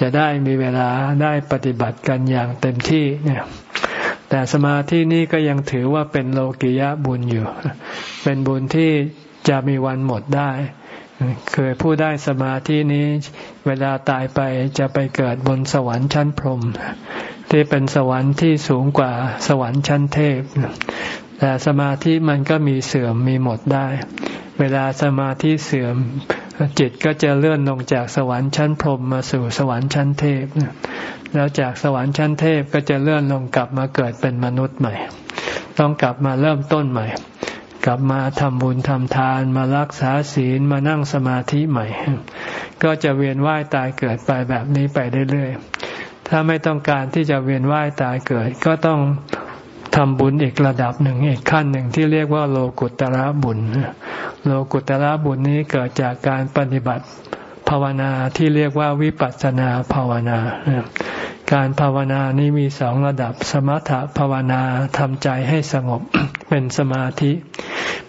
จะได้มีเวลาได้ปฏิบัติกันอย่างเต็มที่เนี่ย แต่สมาธินี้ก็ยังถือว่าเป็นโลกิยะบุญอยู่ เป็นบุญที่จะมีวันหมดได้เคยผู้ได้สมาธินี้เวลาตายไปจะไปเกิดบนสวรรค์ชั้นพรหมที่เป็นสวรรค์ที่สูงกว่าสวรรค์ชั้นเทพ แต่สมาธิมันก็มีเสื่อมมีหมดได้ เวลาสมาธิเสื่อม จิตก็จะเลื่อนลงจากสวรรค์ชั้นพรหมมาสู่สวรรค์ชั้นเทพแล้วจากสวรรค์ชั้นเทพก็จะเลื่อนลงกลับมาเกิดเป็นมนุษย์ใหม่ ต้องกลับมาเริ่มต้นใหม่ กลับมาทำบุญทำทาน มารักษาศีลมานั่งสมาธิใหม่ ก็จะเวียนว่ายตายเกิดไปแบบนี้ไปเรื่อยๆถ้าไม่ต้องการที่จะเวียนว่ายตายเกิด ก็ต้อง ทำบุญอีกระดับหนึ่งอีกขั้นหนึ่งที่เรียกว่าโลกุตระบุญ โลกุตระบุญนี้เกิดจากการปฏิบัติภาวนาที่เรียกว่าวิปัสสนาภาวนา การภาวนานี้มีสองระดับ สมถภาวนาทำใจให้สงบเป็นสมาธิ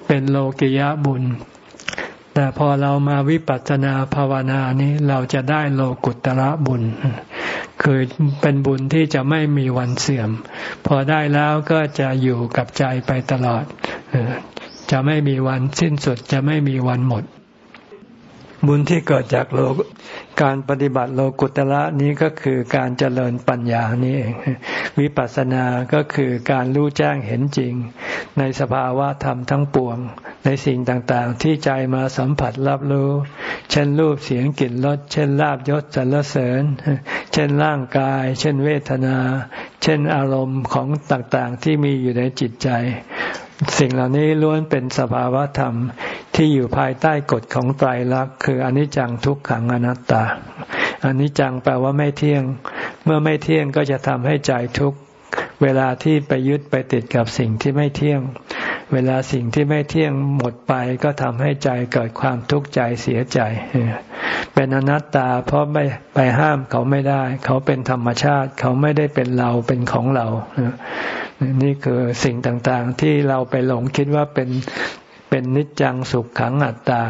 เป็นโลกิยะบุญ แต่พอเรามาวิปัสสนาภาวนานี้เราจะได้โลกุตระบุญ คือเป็นบุญที่จะไม่มีวันเสื่อม พอได้แล้วก็จะอยู่กับใจไปตลอด จะไม่มีวันสิ้นสุดจะไม่มีวันหมด บุญที่เกิดจากโลกการปฏิบัติโลกุตละนี้ก็คือการเจริญปัญญานี้เองวิปัสสนาก็คือการรู้แจ้งเห็นจริง ในสภาวะธรรมทั้งปวง ในสิ่งต่างๆ ที่ใจมาสัมผัสรับรู้ เช่นรูปเสียงกลิ่นรสเช่นลาบยศสรรเสริญ เช่นร่างกาย เช่นเวทนา เช่นอารมณ์ของต่างๆที่มีอยู่ในจิตใจ สิ่งเหล่านี้ล้วนเป็นสภาวะธรรม ที่อยู่ภายใต้กฎของไตรลักษณ์คืออนิจจังทุกขังอนัตตาอนิจจังแปลว่าไม่เที่ยง เมื่อไม่เที่ยงก็จะทำให้ใจทุกข์เวลาที่ไปยึดไปติดกับสิ่งที่ไม่เที่ยง เวลาสิ่งที่ไม่เที่ยงหมดไปก็ทำให้ใจเกิดความทุกข์ใจเสียใจ เป็นอนัตตาเพราะไม่ไปห้ามเขาไม่ได้ เขาเป็นธรรมชาติ เขาไม่ได้เป็นเราเป็นของเรา นี่คือสิ่งต่างๆ ที่เราไปหลงคิดว่าเป็น เป็นนิจจังสุขขังอัตตา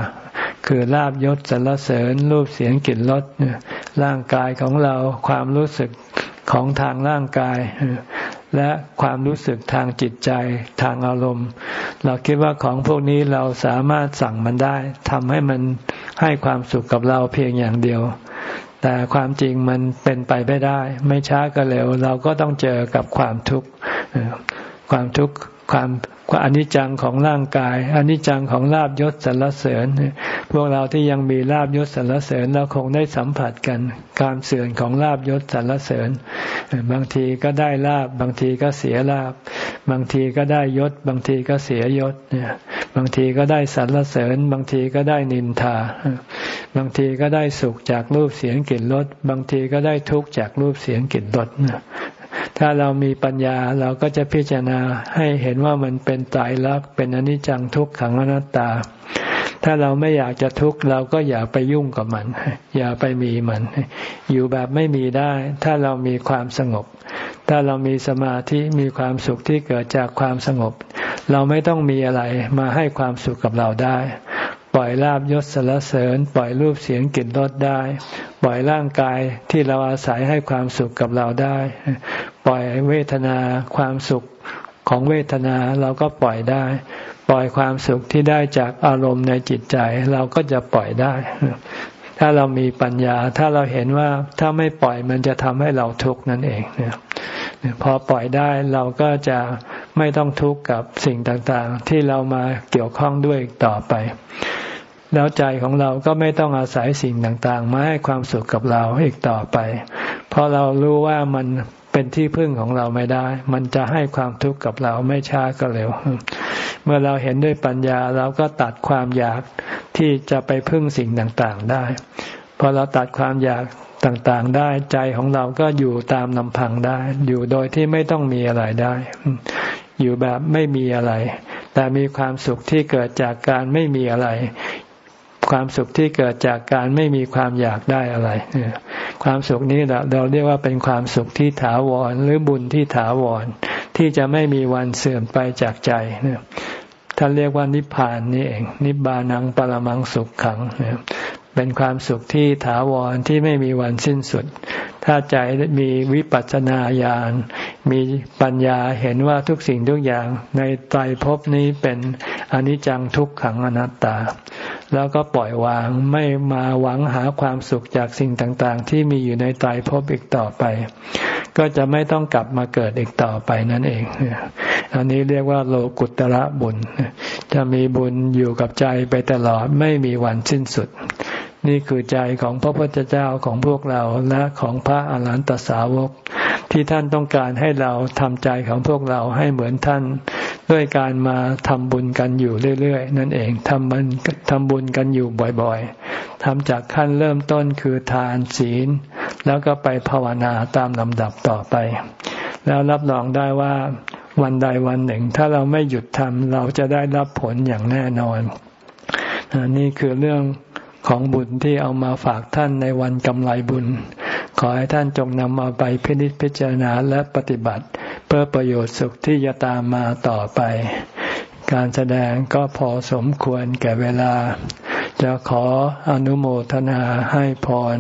คือลาบยศสรรเสริญรูปเสียงกลิ่นรสร่างกายของเราความรู้สึกของทางร่างกาย และความรู้สึกทางจิตใจทางอารมณ์ เราคิดว่าของพวกนี้เราสามารถสั่งมันได้ทำให้มันให้ความสุขกับเราเพียงอย่างเดียว แต่ความจริงมันเป็นไปไม่ได้ ไม่ช้าก็เร็ว เราก็ต้องเจอกับความทุกข์ความทุกข์ความ อนิจจังของร่างกายอนิจจังของลาบยศสรรเสริญ พวกเราที่ยังมีลาบยศสรรเสริญเราคงได้สัมผัสกันการเสื่อมของลาบยศสรรเสริญ บางทีก็ได้ลาบบางทีก็เสียลาบบางทีก็ได้ยศ บางทีก็เสียยศเนี่ยบางทีก็ได้สรรเสริญ บางทีก็ได้นินทา บางทีก็ได้สุขจากรูปเสียงกลิ่นรสบางทีก็ได้ทุกข์จากรูปเสียงกลิ่นรส ถ้าเรามีปัญญาเราก็จะพิจารณาให้เห็นว่ามันเป็นตายรักเป็นอนิจจังทุกขังอนัตตา ถ้าเราไม่อยากจะทุกข์เราก็อย่าไปยุ่งกับมัน อย่าไปมีมัน อยู่แบบไม่มีได้ ถ้าเรามีความสงบ ถ้าเรามีสมาธิมีความสุขที่เกิดจากความสงบ เราไม่ต้องมีอะไรมาให้ความสุขกับเราได้ ปล่อยลาบยศสรรเสริญ ปล่อยรูปเสียงกลิ่นรสได้ ปล่อยร่างกายที่เราอาศัยให้ความสุขกับเราได้ ปล่อยเวทนาความสุขของเวทนาเราก็ปล่อยได้ ปล่อยความสุขที่ได้จากอารมณ์ในจิตใจเราก็จะปล่อยได้ ถ้าเรามีปัญญาถ้าเราเห็นว่าถ้าไม่ปล่อยมันจะทำให้เราทุกข์นั่นเองเนี่ยพอปล่อยได้เราก็จะ ไม่ต้องทุกข์กับสิ่งต่างๆ ที่เรามาเกี่ยวข้องด้วยต่อไป แล้วใจของเราก็ไม่ต้องอาศัยสิ่งต่างๆ มาให้ความสุขกับเราอีกต่อไป เพราะเรารู้ว่ามันเป็นที่พึ่งของเราไม่ได้ มันจะให้ความทุกข์กับเราไม่ช้าก็เร็ว เมื่อเราเห็นด้วยปัญญาเราก็ตัดความอยากที่จะไปพึ่งสิ่งต่างๆได้พอเราตัดความอยากต่างๆได้ใจของเราก็อยู่ตามลำพังได้ อยู่โดยที่ไม่ต้องมีอะไรได้ อยู่แบบไม่มีอะไร แต่มีความสุขที่เกิดจากการไม่มีอะไร ความสุขที่เกิดจากการไม่มีความอยากได้อะไร ความสุขนี้เราเรียกว่าเป็นความสุขที่ถาวรหรือบุญที่ถาวร ที่จะไม่มีวันเสื่อมไปจากใจท่านเรียกว่านิพพานนี่เอง นิบานังปรมังสุขขัง เป็นความสุขที่ถาวรที่ไม่มีวันสิ้นสุด ถ้าใจมีวิปัสสนาญาณ มีปัญญาเห็นว่าทุกสิ่งทุกอย่างในไตรภพนี้เป็นอนิจจังทุกขังอนัตตา แล้วก็ปล่อยวางไม่มาหวังหาความสุขจากสิ่งต่างๆ ที่มีอยู่ในไตรภพอีกต่อไป ก็จะไม่ต้องกลับมาเกิดอีกต่อไปนั่นเอง อันนี้เรียกว่าโลกุตระบุญ จะมีบุญอยู่กับใจไปตลอดไม่มีวันสิ้นสุด นี่คือใจของพระพุทธเจ้าของพวกเราและของพระอรหันตสาวก ที่ท่านต้องการให้เราทำใจของพวกเราให้เหมือนท่าน ด้วยการมาทำบุญกันอยู่เรื่อยๆนั่นเองทำบุญทำบุญกันอยู่บ่อยๆทำจากขั้นเริ่มต้นคือทานศีล แล้วก็ไปภาวนาตามลำดับต่อไป แล้วรับรองได้ว่าวันใดวันหนึ่ง ถ้าเราไม่หยุดทำเราจะได้รับผลอย่างแน่นอนนี่คือเรื่องของบุญที่เอามาฝากท่านในวันกำไรบุญ ขอให้ท่านจงนำเอาไปพิจิตพิจารณาและปฏิบัติ เพื่อประโยชน์สุขที่จะตามมาต่อไป การแสดงก็พอสมควรแก่เวลา จะขออนุโมทนาให้พร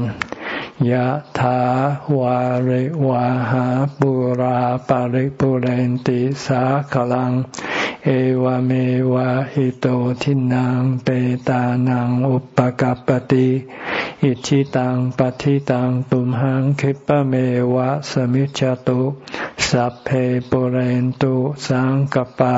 ยะถาวาริวาหาปุราปาริปุเรนติสาขลัง เอวเมวะอิโตทินังเปตานังอุปกัปติอิชิตังปฏิตังตุมหังคิปะเมวะสมิจจตุสัพเพปุเรนตุสังกปา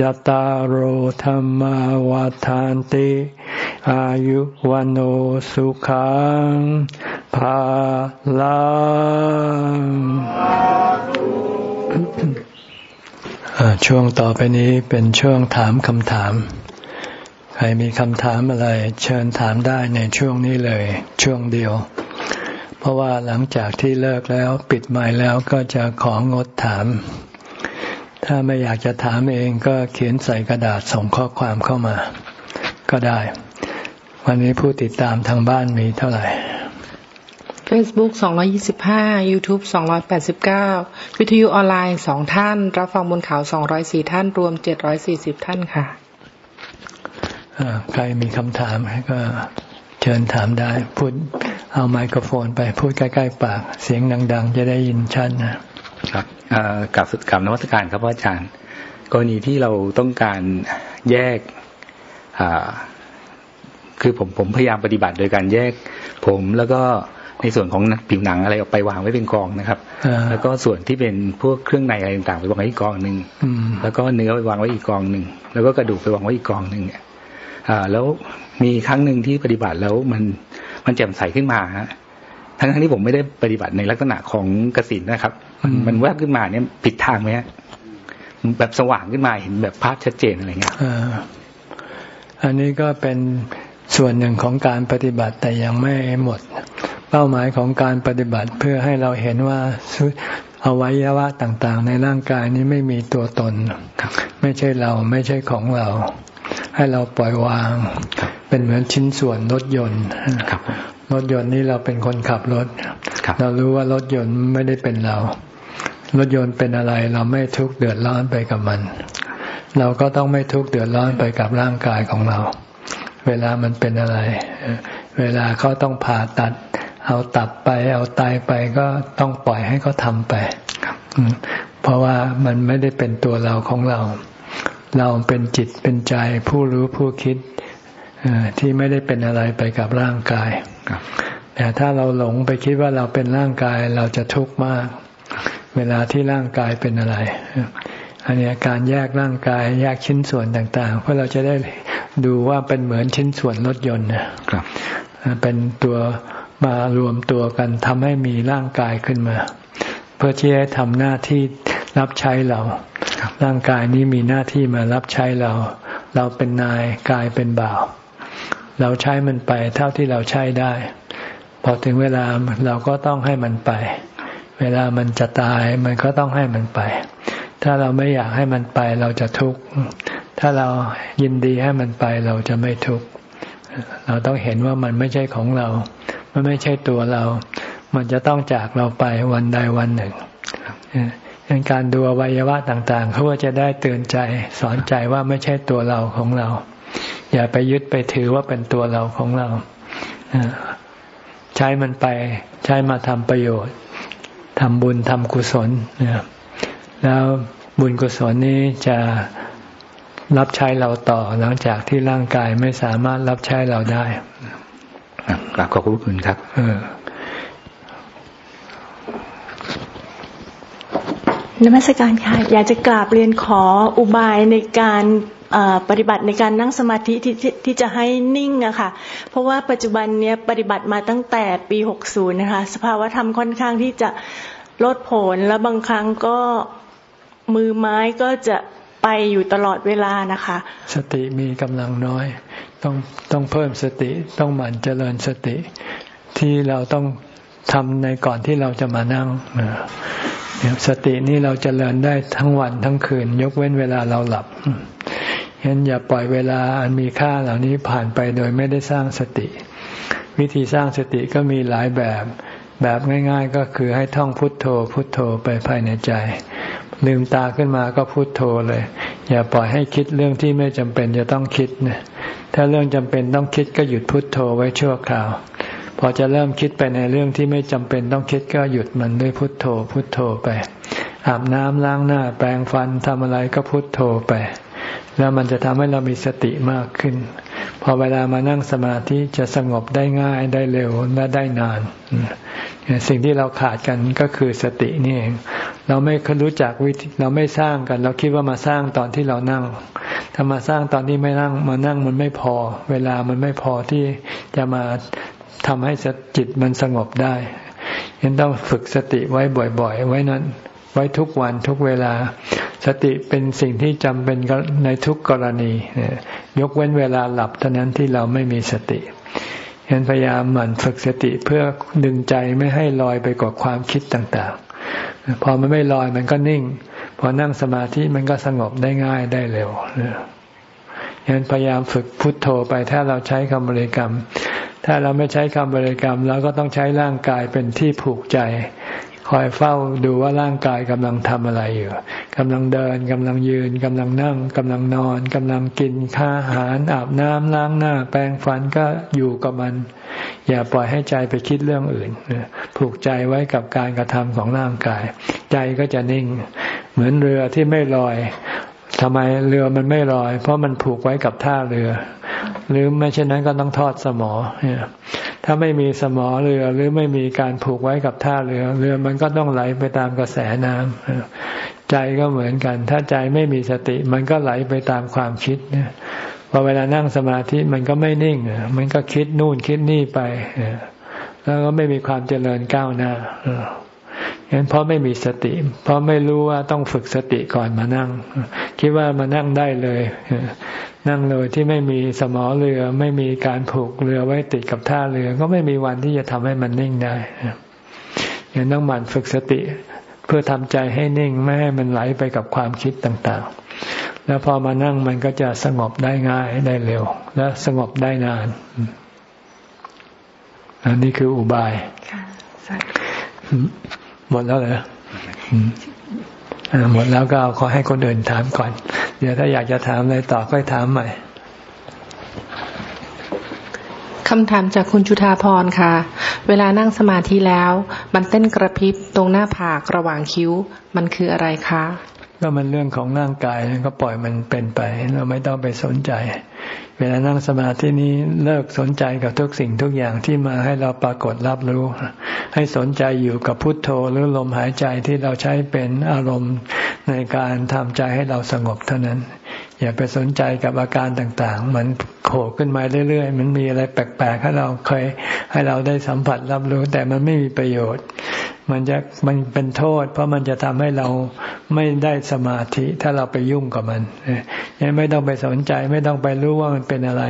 จตารโหธรรมวาทานติ อายุวันโอสุขังภาลังช่วงต่อไปนี้เป็นช่วงถามคำถาม ใครมีคำถามอะไร เชิญถามได้ในช่วงนี้เลย ช่วงเดียว เพราะว่าหลังจากที่เลิกแล้วปิดไม้แล้วก็จะของดถาม ถ้าไม่อยากจะถามเองก็เขียนใส่กระดาษส่งข้อความเข้ามา ก็ได้ วันนี้ผู้ติดตามทางบ้านมีเท่าไหร่ Facebook 225 YouTube 289 วิทยุออนไลน์ 2 ท่าน รับฟังบนเขา204 ท่าน รวม 740 ท่านค่ะใครมีคำถามก็เชิญถามได้ พูดเอาไมโครโฟนไปพูดใกล้ ๆ ปาก เสียงดัง ๆ จะได้ยินชัดนะครับ กับกับนวัตการครับอาจารย์ กรณีที่เราต้องการแยกคือผมผมพยายามปฏิบัติโดยการแยกผมแล้วก็ในส่วนของผิวหนังอะไรออกไปวางไว้เป็นกองนะครับแล้วก็ส่วนที่เป็นพวกเครื่องในอะไรต่างๆไปวางไว้อีกกองหนึ่งแล้วก็เนื้อไปวางไว้อีกกองหนึ่งแล้วก็กระดูกไปวางไว้อีกกองหนึ่งเนี่ยแล้วมีครั้งหนึ่งที่ปฏิบัติแล้วมันมันแจ่มใสขึ้นมาฮะทั้งทั้งที่ผมไม่ได้ปฏิบัติในลักษณะของกสินนะครับ มันมันแวบขึ้นมาเนี่ยผิดทางไหมฮะแบบสว่างขึ้นมาเห็นแบบภาพชัดเจนอะไรเงี้ยอันนี้ก็เป็นส่วนหนึ่งของการปฏิบัติแต่ยังไม่หมด เป้าหมายของการปฏิบัติเพื่อให้เราเห็นว่าอวัยวะต่างๆ ในร่างกายนี้ไม่มีตัวตน ไม่ใช่เราไม่ใช่ของเรา ให้เราปล่อยวาง เป็นเหมือนชิ้นส่วนรถยนต์รถยนต์นี่เราเป็นคนขับรถ เรารู้ว่ารถยนต์ไม่ได้เป็นเรา รถยนต์เป็นอะไรเราไม่ทุกข์เดือดร้อนไปกับมัน เราก็ต้องไม่ทุกข์เดือดร้อนไปกับร่างกายของเรา เวลามันเป็นอะไร เวลาเขาต้องผ่าตัด เอาตับไป เอาไตไปก็ต้องปล่อยให้เขาทำไป เพราะว่ามันไม่ได้เป็นตัวเราของเรา เราเป็นจิตเป็นใจผู้รู้ผู้คิดที่ไม่ได้เป็นอะไรไปกับร่างกายแต่ถ้าเราหลงไปคิดว่าเราเป็นร่างกายเราจะทุกข์มาก เวลาที่ร่างกายเป็นอะไร อันนี้การแยกร่างกายแยกชิ้นส่วนต่างๆ เพื่อเราจะได้ดูว่าเป็นเหมือนชิ้นส่วนรถยนต์นะครับ เป็นตัวมารวมตัวกันทำให้มีร่างกายขึ้นมา เพื่อที่จะทำหน้าที่รับใช้เรา ร่างกายนี้มีหน้าที่มารับใช้เรา เราเป็นนายกายเป็นบ่าว เราใช้มันไปเท่าที่เราใช้ได้ พอถึงเวลาเราก็ต้องให้มันไป เวลามันจะตายมันก็ต้องให้มันไป ถ้าเราไม่อยากให้มันไปเราจะทุกข์ ถ้าเรายินดีให้มันไปเราจะไม่ทุกข์ เราต้องเห็นว่ามันไม่ใช่ของเรา มันไม่ใช่ตัวเรา มันจะต้องจากเราไปวันใดวันหนึ่งเป็นการดูอวัยวะต่างๆเขาว่าจะได้เตือนใจสอนใจว่าไม่ใช่ตัวเราของเรา อย่าไปยึดไปถือว่าเป็นตัวเราของเราใช้มันไปใช้มาทำประโยชน์ ทำบุญทำกุศลแล้วบุญกุศลนี้จะรับใช้เราต่อหลังจากที่ร่างกายไม่สามารถรับใช้เราได้กราบขอบคุณครับเออนมัสการค่ะ อยากจะกราบเรียนขออุบายในการ ปฏิบัติในการนั่งสมาธิที่ที่จะให้นิ่งอะค่ะ เพราะว่าปัจจุบันเนี้ยปฏิบัติมาตั้งแต่ปีหกศูนย์นะคะ สภาวะธรรมค่อนข้างที่จะลดผลแล้วบางครั้งก็มือไม้ก็จะไปอยู่ตลอดเวลานะคะ สติมีกำลังน้อย ต้องต้องเพิ่มสติต้องหมั่นเจริญสติ ที่เราต้องทำในก่อนที่เราจะมานั่งสตินี้เราจเจริญได้ทั้งวันทั้งคืน ยกเว้นเวลาเราหลับ ฉะนั้นอย่าปล่อยเวลาอันมีค่าเหล่านี้ผ่านไปโดยไม่ได้สร้างสติ วิธีสร้างสติก็มีหลายแบบ แบบง่าย ๆ ก็คือให้ท่องพุทโธ พุทโธไปภายในใจ ลืมตาขึ้นมาก็พุทโธเลย อย่าปล่อยให้คิดเรื่องที่ไม่จำเป็นจะต้องคิดนะถ้าเรื่องจำเป็นต้องคิดก็หยุดพุทโธไว้ชั่วคราว พอจะเริ่มคิดไปในเรื่องที่ไม่จำเป็นต้องคิดก็หยุดมันด้วยพุทโธ พุทโธไปอาบน้ำล้างหน้า แปรงฟันทำอะไรก็พุทโธไป แล้วมันจะทำให้เรามีสติมากขึ้น พอเวลามานั่งสมาธิจะสงบได้ง่ายได้เร็วและได้นาน สิ่งที่เราขาดกันก็คือสตินี่เองเราไม่รู้จักวิธีเราไม่สร้างกัน เราคิดว่ามาสร้างตอนที่เรานั่ง ถ้ามาสร้างตอนที่ไม่นั่งมานั่งมันไม่พอ เวลามันไม่พอที่จะมาทำให้จิตมันสงบได้ยังต้องฝึกสติไว้บ่อย ๆ ไว้นั้นไว้ทุกวันทุกเวลา สติเป็นสิ่งที่จำเป็นในทุกกรณี ยกเว้นเวลาหลับเท่านั้นที่เราไม่มีสติฉะนั้นพยายามหมั่นฝึกสติเพื่อดึงใจไม่ให้ลอยไปกับความคิดต่างๆ พอมันไม่ลอยมันก็นิ่ง พอนั่งสมาธิมันก็สงบได้ง่ายได้เร็วฉะนั้นพยายามฝึกพุทโธไปถ้าเราใช้คำบริกรรม ถ้าเราไม่ใช้คำบริกรรมเราก็ต้องใช้ร่างกายเป็นที่ผูกใจ คอยเฝ้าดูว่าร่างกายกำลังทำอะไรอยู่กำลังเดินกำลังยืนกำลังนั่งกำลังนอนกำลังกินข้าอาหารอาบน้ำล้างหน้า แปรงฟันก็อยู่กับมัน อย่าปล่อยให้ใจไปคิดเรื่องอื่นผูกใจไว้กับการกระทำของร่างกาย ใจก็จะนิ่ง เหมือนเรือที่ไม่ลอย ทำไมเรือมันไม่ลอย เพราะมันผูกไว้กับท่าเรือ หรือไม่เช่นนั้นก็ต้องทอดสมอถ้าไม่มีสมอเรือหรือไม่มีการผูกไว้กับท่าเรือ เรือมันก็ต้องไหลไปตามกระแสน้ำใจก็เหมือนกัน ถ้าใจไม่มีสติ มันก็ไหลไปตามความคิดพอเวลานั่งสมาธิมันก็ไม่นิ่ง มันก็คิดนู่นคิดนี่ไปแล้วก็ไม่มีความเจริญก้าวหน้า เห็นเพราะไม่มีสติ เพราะไม่รู้ว่าต้องฝึกสติก่อนมานั่ง คิดว่ามานั่งได้เลย นั่งเลยที่ไม่มีสมอเรือ ไม่มีการผูกเรือไว้ติดกับท่าเรือ ก็ไม่มีวันที่จะทำให้มันนิ่งได้ยังต้องหมั่นฝึกสติ เพื่อทำใจให้นิ่งไม่ให้มันไหลไปกับความคิดต่างๆ แล้วพอมานั่งมันก็จะสงบได้ง่ายได้เร็ว และสงบได้นาน อันนี้คืออุบาย หมดแล้วเหรอหมดแล้วก็เอาขอให้คนอื่นถามก่อน เดี๋ยวถ้าอยากจะถามอะไรต่อก็ถามใหม่คำถามจากคุณจุธาพรค่ะ เวลานั่งสมาธิแล้ว มันเต้นกระพริบตรงหน้าผากระหว่างคิ้ว มันคืออะไรคะ ก็มันเรื่องของร่างกายก็ปล่อยมันเป็นไป เราไม่ต้องไปสนใจ เวลานั่งสมาธินี้เลิกสนใจกับทุกสิ่งทุกอย่างที่มาให้เราปรากฏรับรู้ ให้สนใจอยู่กับพุทโธหรือลมหายใจที่เราใช้เป็นอารมณ์ในการทำใจให้เราสงบเท่านั้น อย่าไปสนใจกับอาการต่างๆ มันโผล่ขึ้นมาเรื่อยๆ มันมีอะไรแปลกๆ ให้เราเคยให้เราได้สัมผัสรับรู้ แต่มันไม่มีประโยชน์ มันจะมันเป็นโทษ เพราะมันจะทำให้เราไม่ได้สมาธิ ถ้าเราไปยุ่งกับมันยังไม่ต้องไปสนใจ ไม่ต้องไปรู้ว่ามันเป็นอะไร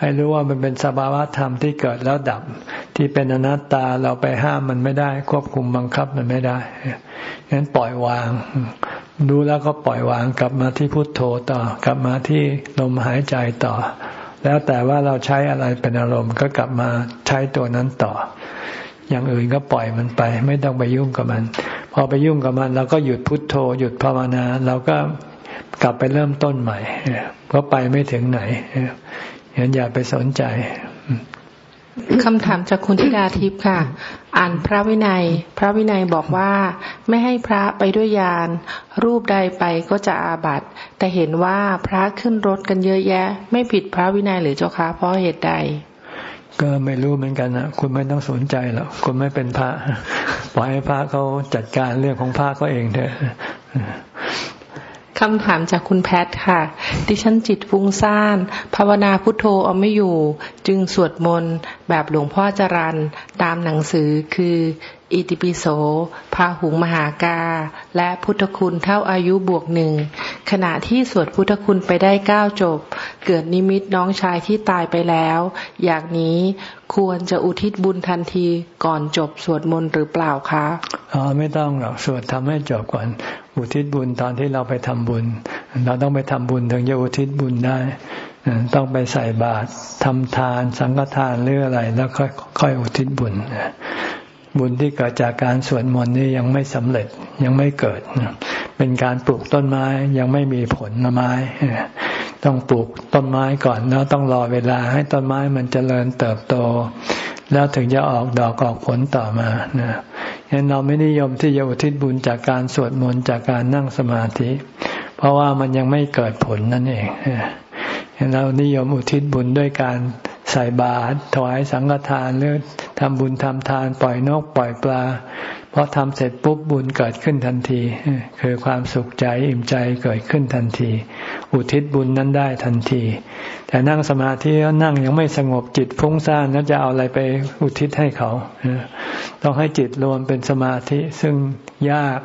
ให้รู้ว่ามันเป็นสภาวะธรรมที่เกิดแล้วดับ ที่เป็นอนัตตาเราไปห้ามมันไม่ได้ ควบคุมบังคับมันไม่ได้งั้นปล่อยวาง ดูแล้วก็ปล่อยวางกลับมาที่พุทโธต่อ กลับมาที่ลมหายใจต่อ แล้วแต่ว่าเราใช้อะไรเป็นอารมณ์ก็กลับมาใช้ตัวนั้นต่อ อย่างอื่นก็ปล่อยมันไป ไม่ต้องไปยุ่งกับมัน พอไปยุ่งกับมันเราก็หยุดพุทโธ หยุดภาวนาเราก็กลับไปเริ่มต้นใหม่เพราะไปไม่ถึงไหนงั้นอย่าไปสนใจ คำถามจากคุณธิดาทิพย์ค่ะ อ่านพระวินัย พระวินัยบอกว่า ไม่ให้พระไปด้วยยาน รูปใดไปก็จะอาบัติแต่เห็นว่าพระขึ้นรถกันเยอะแยะ ไม่ผิดพระวินัยหรือเจ้าคะเพราะเหตุใด ก็ไม่รู้เหมือนกันนะคุณไม่ต้องสนใจหรอกคุณไม่เป็นพระปล่อยให้พระเขาจัดการเรื่องของพระเขาเองเถอะ คำถามจากคุณแพทค่ะ ดิฉันจิตฟุ้งซ่าน ภาวนาพุทโธเอาไม่อยู่ จึงสวดมนต์แบบหลวงพ่อจรันตามหนังสือคือ อิติปิโสพาหุงมหากา และพุทธคุณเท่าอายุบวกหนึ่งขณะที่สวดพุทธคุณไปได้เก้าจบ เกิดนิมิตน้องชายที่ตายไปแล้ว อย่างนี้ควรจะอุทิศบุญทันทีก่อนจบสวดมนต์หรือเปล่าคะอ๋อไม่ต้องหรอกสวดทำให้จบก่อน อุทิศบุญตอนที่เราไปทำบุญ เราต้องไปทำบุญถึงจะอุทิศบุญได้ต้องไปใส่บาตรทำทาน สังฆทานหรืออะไร แล้วค่อยค่อยอุทิศบุญ บุญที่เกิดจากการสวดมนต์นี่ยังไม่สำเร็จยังไม่เกิด เป็นการปลูกต้นไม้ยังไม่มีผลไม้ ต้องปลูกต้นไม้ก่อนแล้วต้องรอเวลาให้ต้นไม้มันจเจริญเติบโต แล้วถึงจะออกดอกออกผลต่อมานะฉะนั้นเราไม่นิยมที่จะอุทิศบุญจากการสวดมนต์จากการนั่งสมาธิ เพราะว่ามันยังไม่เกิดผลนั่นเองเรานิยมอุทิศบุญด้วยการ ใส่บาตรถวายสังฆทานหรือทำบุญทำทานปล่อยนกปล่อยปลาพอทำเสร็จปุ๊บบุญเกิดขึ้นทันที คือความสุขใจอิ่มใจเกิดขึ้นทันที อุทิศบุญนั้นได้ทันที แต่นั่งสมาธิแล้วนั่งยังไม่สงบจิตฟุ้งซ่านแล้วจะเอาอะไรไปอุทิศให้เขา ต้องให้จิตรวมเป็นสมาธิซึ่งยาก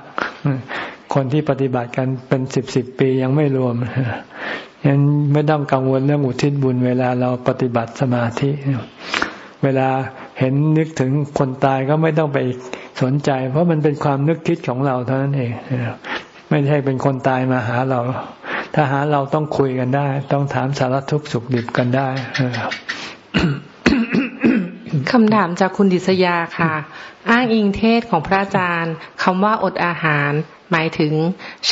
คนที่ปฏิบัติกันเป็นสิบสิบปียังไม่รวม ยังไม่ต้องกังวลเรื่องอุทิศบุญ เวลาเราปฏิบัติสมาธิ เวลาเห็นนึกถึงคนตายก็ไม่ต้องไปสนใจ เพราะมันเป็นความนึกคิดของเราเท่านั้นเองไม่ใช่เป็นคนตายมาหาเรา ถ้าหาเราต้องคุยกันได้ ต้องถามสารทุกข์สุขดิบกันได้คำถามจากคุณดิษยาค่ะ อ้างอิงเทศของพระอาจารย์คำว่าอดอาหาร หมายถึง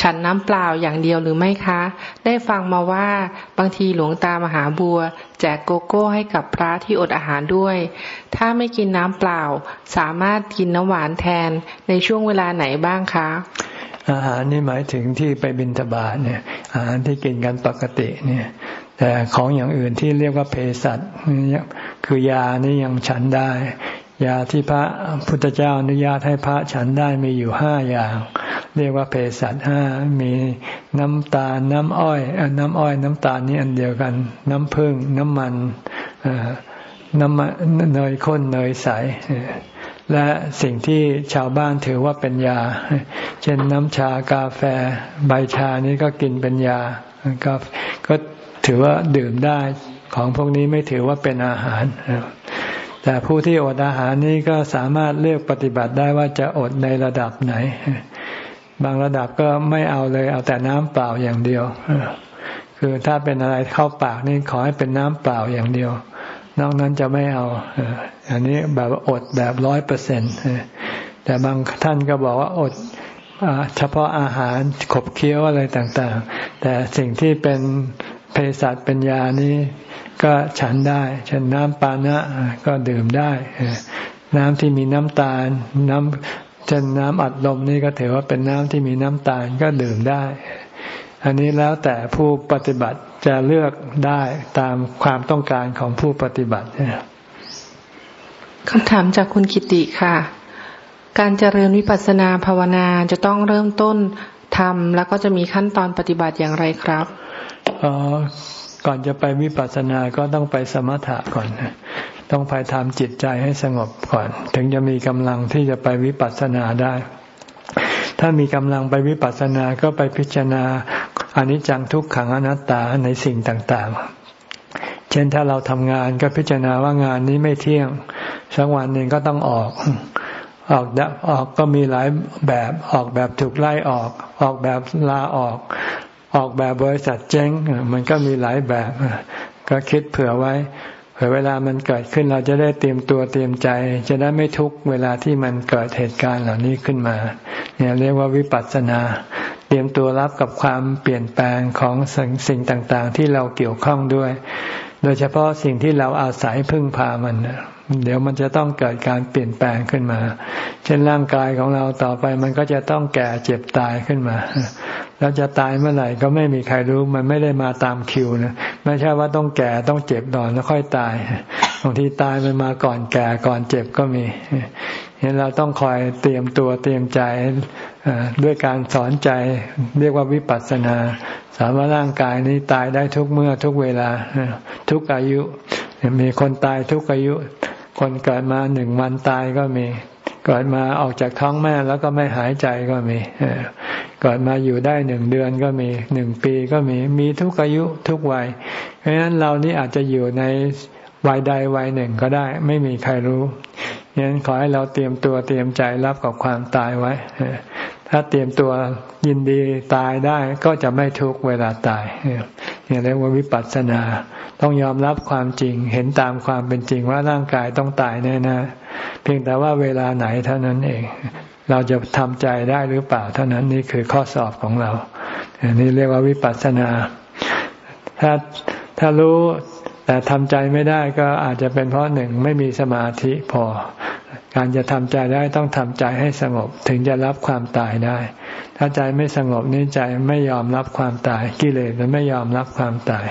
ฉันน้ำเปล่าอย่างเดียวหรือไม่คะ ได้ฟังมาว่าบางทีหลวงตามหาบัว แจกโกโก้ให้กับพระที่อดอาหารด้วย ถ้าไม่กินน้ำเปล่า สามารถกินน้ำหวานแทนในช่วงเวลาไหนบ้างคะ อาหารนี่หมายถึงที่ไปบินทบาทเนี่ยอาหารที่กินกันปกติเนี่ยแต่ของอย่างอื่นที่เรียกว่าเภสัชคือ ยานี่ยังฉันได้ ยาที่พระพุทธเจ้าอนุญาตให้พระฉันได้มีอยู่ห้าอย่าง เรียกว่าเภสัชห้ามีน้ำตาลน้ำอ้อยน้ำอ้อยน้ำตาลนี่อันเดียวกัน น้ำผึ้งน้ำมันน้ำมันเนยข้นเนยใสและสิ่งที่ชาวบ้านถือว่าเป็นยา เช่นน้ำชากาแฟ ใบชานี้ก็กินเป็นยาก็ก็ถือว่าดื่มได้ของพวกนี้ไม่ถือว่าเป็นอาหาร แต่ผู้ที่อดอาหารนี้ก็สามารถเลือกปฏิบัติได้ว่าจะอดในระดับไหน บางระดับก็ไม่เอาเลยเอาแต่น้ำเปล่าอย่างเดียว คือถ้าเป็นอะไรเข้าปากนี่ขอให้เป็นน้ำเปล่าอย่างเดียว นอกนั้นจะไม่เอา อันนี้แบบอดแบบร้อยเปอร์เซ็นต์แต่บางท่านก็บอกว่าอดเฉพาะอาหารขบเคี้ยวอะไรต่างๆ แต่สิ่งที่เป็น เภสัชเป็นยานี้ก็ฉันได้เช่นน้ำปานะก็ดื่มได้น้ำที่มีน้ำตาล น้ำเช่นน้ำอัดลมนี่ก็ถือว่าเป็นน้ำที่มีน้ำตาลก็ดื่มได้ อันนี้แล้วแต่ผู้ปฏิบัติจะเลือกได้ตามความต้องการของผู้ปฏิบัติคำถามจากคุณกิติค่ะ การเจริญวิปัสสนาภาวนาจะต้องเริ่มต้นทำแล้วก็จะมีขั้นตอนปฏิบัติอย่างไรครับ ก่อนจะไปวิปัสสนาก็ต้องไปสมถะก่อน ต้องไปทำจิตใจให้สงบก่อน ถึงจะมีกำลังที่จะไปวิปัสสนาได้ ถ้ามีกำลังไปวิปัสสนาก็ไปพิจารณาอนิจจังทุกขังอนัตตาในสิ่งต่างๆ เช่นถ้าเราทำงานก็พิจารณาว่างานนี้ไม่เที่ยง สักวันหนึ่งก็ต้องออกออกออกก็มีหลายแบบออกแบบถูกไล่ออก ออกแบบลาออก ออกแบบบริษัทเจ๊งมันก็มีหลายแบบ ก็คิดเผื่อไว้เผื่อเวลามันเกิดขึ้นเราจะได้เตรียมตัวเตรียมใจ จะได้ไม่ทุกเวลาที่มันเกิดเหตุการณ์เหล่านี้ขึ้นมา เนี่ยเรียกว่าวิปัสสนา เตรียมตัวรับกับความเปลี่ยนแปลงของสิ่งต่างๆ ที่เราเกี่ยวข้องด้วย โดยเฉพาะสิ่งที่เราอาศัยพึ่งพามัน เดี๋ยวมันจะต้องเกิดการเปลี่ยนแปลงขึ้นมา เช่นร่างกายของเราต่อไปมันก็จะต้องแก่เจ็บตายขึ้นมา แล้วจะตายเมื่อไหร่ก็ไม่มีใครรู้มันไม่ได้มาตามคิวนะไม่ใช่ว่าต้องแก่ต้องเจ็บก่อนแล้วค่อยตายบางทีตายมันมาก่อนแก่ก่อนเจ็บก็มี เห็นเราต้องคอยเตรียมตัวเตรียมใจด้วยการสอนใจเรียกว่าวิปัสสนา สามารถร่างกายนี้ตายได้ทุกเมื่อทุกเวลาทุกอายุ มีคนตายทุกอายุ คนเกิดมาหนึ่งวันตายก็มีเกิดมาออกจากท้องแม่แล้วก็ไม่หายใจก็มีเกิดมาอยู่ได้หนึ่งเดือนก็มีหนึ่งปีก็มีมีทุกอายุทุกวัยเพราะฉะนั้นเรานี่อาจจะอยู่ใน วัยใดวัยหนึ่งก็ได้ ไม่มีใครรู้ฉะนั้นขอให้เราเตรียมตัวเตรียมใจรับกับความตายไว้ ถ้าเตรียมตัวยินดีตายได้ก็จะไม่ทุกเวลาตายเนี่ยเรียกว่าวิปัสสนา ต้องยอมรับความจริง เห็นตามความเป็นจริงว่าร่างกายต้องตายแน่ๆเพียงแต่ว่าเวลาไหนเท่านั้นเอง เราจะทำใจได้หรือเปล่าเท่านั้นนี่คือข้อสอบของเราอันนี้เรียกว่าวิปัสสนา ถ้าถ้ารู้ แต่ทำใจไม่ได้ก็อาจจะเป็นเพราะหนึ่งไม่มีสมาธิพอ การจะทำใจได้ต้องทำใจให้สงบถึงจะรับความตายได้ ถ้าใจไม่สงบนี่ใจไม่ยอมรับความตาย กิเลสมันไม่ยอมรับความตาย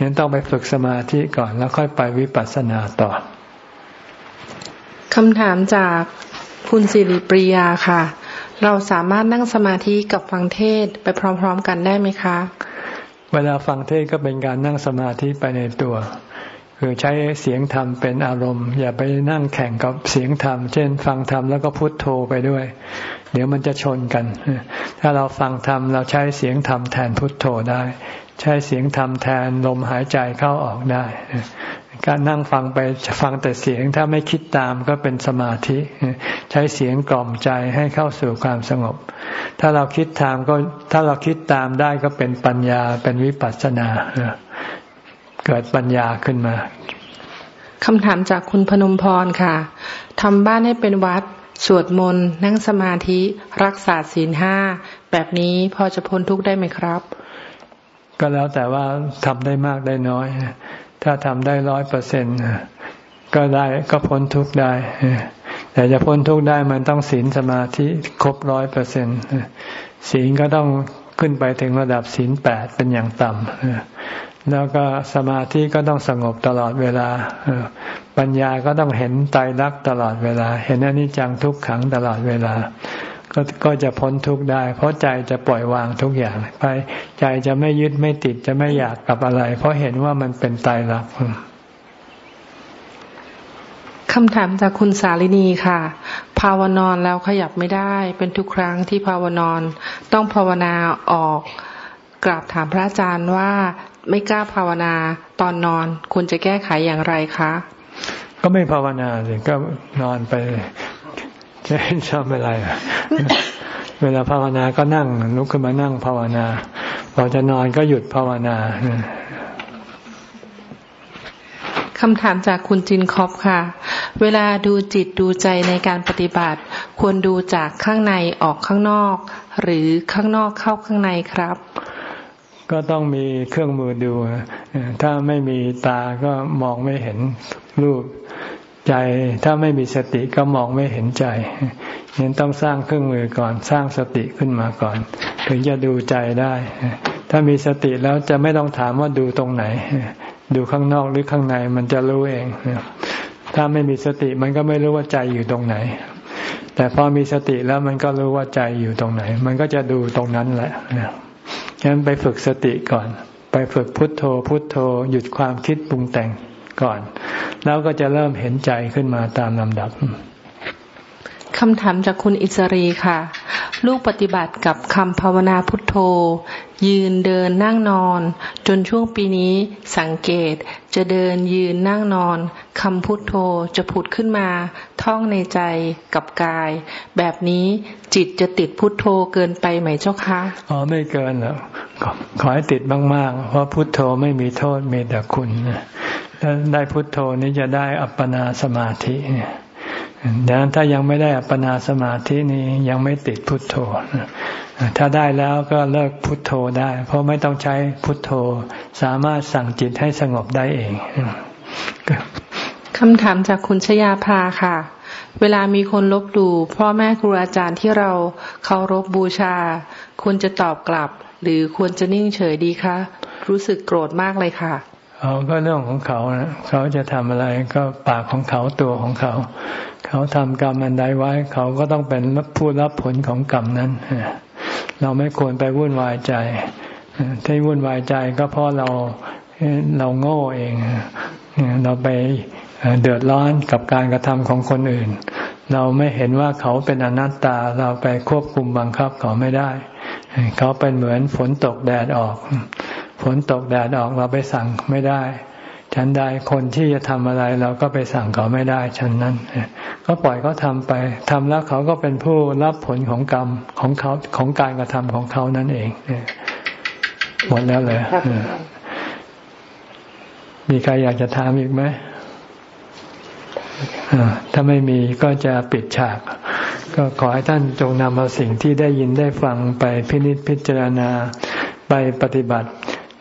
ยังต้องไปฝึกสมาธิก่อนแล้วค่อยไปวิปัสสนาต่อคำถามจากคุณสิริปริยาค่ะ เราสามารถนั่งสมาธิกับฟังเทศไปพร้อม ๆ กันได้ไหมคะ เวลาฟังเทศก็เป็นการนั่งสมาธิไปในตัว คือใช้เสียงธรรมเป็นอารมณ์ อย่าไปนั่งแข่งกับเสียงธรรม เช่น ฟังธรรมแล้วก็พุทโธไปด้วย เดี๋ยวมันจะชนกัน ถ้าเราฟังธรรมเราใช้เสียงธรรมแทนพุทโธได้ ใช้เสียงธรรมแทนลมหายใจเข้าออกได้ การนั่งฟังไปฟังแต่เสียงถ้าไม่คิดตามก็เป็นสมาธิ ใช้เสียงกล่อมใจให้เข้าสู่ความสงบ ถ้าเราคิดตามก็ถ้าเราคิดตามได้ก็เป็นปัญญาเป็นวิปัสสนาเกิดปัญญาขึ้นมาคำถามจากคุณพนมพรค่ะทำบ้านให้เป็นวัดสวดมนต์นั่งสมาธิรักษาศีลห้าแบบนี้พอจะพ้นทุกข์ได้ไหมครับ ก็แล้วแต่ว่าทำได้มากได้น้อย ถ้าทำได้ร้อยเปอร์เซ็นก็ได้ก็พ้นทุกข์ได้ แต่จะพ้นทุกข์ได้มันต้องศีลสมาธิครบร้อยเปอร์เซ็นศีลก็ต้องขึ้นไปถึงระดับศีลแปดเป็นอย่างต่ำแล้วก็สมาธิก็ต้องสงบตลอดเวลา ปัญญาก็ต้องเห็นไตรลักษณ์ตลอดเวลา เห็นอนิจจังทุกขังตลอดเวลา ก็ก็จะพ้นทุกข์ได้ เพราะใจจะปล่อยวางทุกอย่างไปใจจะไม่ยึดไม่ติดจะไม่อยากกับอะไร เพราะเห็นว่ามันเป็นตายรักคำถามจากคุณสาลินีค่ะ ภาวนอนแล้วขยับไม่ได้ เป็นทุกครั้งที่ภาวนอนต้องภาวนาออกกราบถามพระอาจารย์ว่าไม่กล้าภาวนาตอนนอนคุณจะแก้ไขอย่างไรคะ ก็ไม่ภาวนาสิก็นอนไป จะชอบอะไรเวลาภาวนาก็นั่งลุกขึ้นมานั่งภาวนาพอจะนอนก็หยุดภาวนาคำถามจากคุณจินคอปค่ะ เวลาดูจิตดูใจในการปฏิบัติ ควรดูจากข้างในออกข้างนอก หรือข้างนอกเข้าข้างในครับ ก็ต้องมีเครื่องมือดู ถ้าไม่มีตาก็มองไม่เห็นรูป ใจถ้าไม่มีสติก็มองไม่เห็นใจยังต้องสร้างเครื่องมือก่อนสร้างสติขึ้นมาก่อน ถึงจะดูใจได้ ถ้ามีสติแล้วจะไม่ต้องถามว่าดูตรงไหน ดูข้างนอกหรือข้างในมันจะรู้เอง ถ้าไม่มีสติมันก็ไม่รู้ว่าใจอยู่ตรงไหน แต่พอมีสติแล้วมันก็รู้ว่าใจอยู่ตรงไหน มันก็จะดูตรงนั้นแหละฉะนั้นไปฝึกสติก่อน ไปฝึกพุทโธ พุทโธ หยุดความคิดปรุงแต่ง ก่อน แล้วก็จะเริ่มเห็นใจขึ้นมาตามลำดับคำถามจากคุณอิสรีค่ะ ลูกปฏิบัติกับคำภาวนาพุทโธ ยืนเดินนั่งนอน จนช่วงปีนี้สังเกตจะเดินยืนนั่งนอนคำพุทโธจะผุดขึ้นมา ท่องในใจกับกาย แบบนี้จิตจะติดพุทโธเกินไปไหมเจ้าคะอ๋อไม่เกินหรอกขอให้ติดมากๆ เพราะพุทโธไม่มีโทษมีแต่คุณถ้า ได้พุทโธนี้จะได้อัปปนาสมาธิเนี่ยดังนั้นถ้ายังไม่ได้อัปปนาสมาธินี้ยังไม่ติดพุทโธถ้าได้แล้วก็เลิกพุทโธได้ เพราะไม่ต้องใช้พุทโธ สามารถสั่งจิตให้สงบได้เองคำถามจากคุณชยาภาค่ะ เวลามีคนลบดูพ่อแม่ครูอาจารย์ที่เราเคารพบบูชา ควรจะตอบกลับ หรือควรจะนิ่งเฉยดีคะ รู้สึกโกรธมากเลยค่ะ เขาก็เรื่องของเขานะเขาจะทำอะไรก็ปากของเขาตัวของเขา เขาทำกรรมอันใดไว้ เขาก็ต้องเป็นผู้รับผลของกรรมนั้น เราไม่ควรไปวุ่นวายใจ ที่วุ่นวายใจก็เพราะเราเราโง่เอง เราไปเดือดร้อนกับการกระทำของคนอื่น เราไม่เห็นว่าเขาเป็นอนัตตา เราไปควบคุมบังคับเขาไม่ได้ เขาเป็นเหมือนฝนตกแดดออก ฝนตกแดดออกเราไปสั่งไม่ได้ ฉันใดคนที่จะทำอะไรเราก็ไปสั่งเขาไม่ได้ฉันนั้นก็ปล่อยเขาทาไปทำแล้วเขาก็เป็นผู้รับผลของกรรมของเขาของการกระทำของเขานั่นเองหมดแล้วเลยมีใครอยากจะถามอีกไหมถ้าไม่มีก็จะปิดฉาก ก็ขอให้ท่านจงนำเอาสิ่งที่ได้ยินได้ฟังไปพินิจพิจารณาไปปฏิบัติ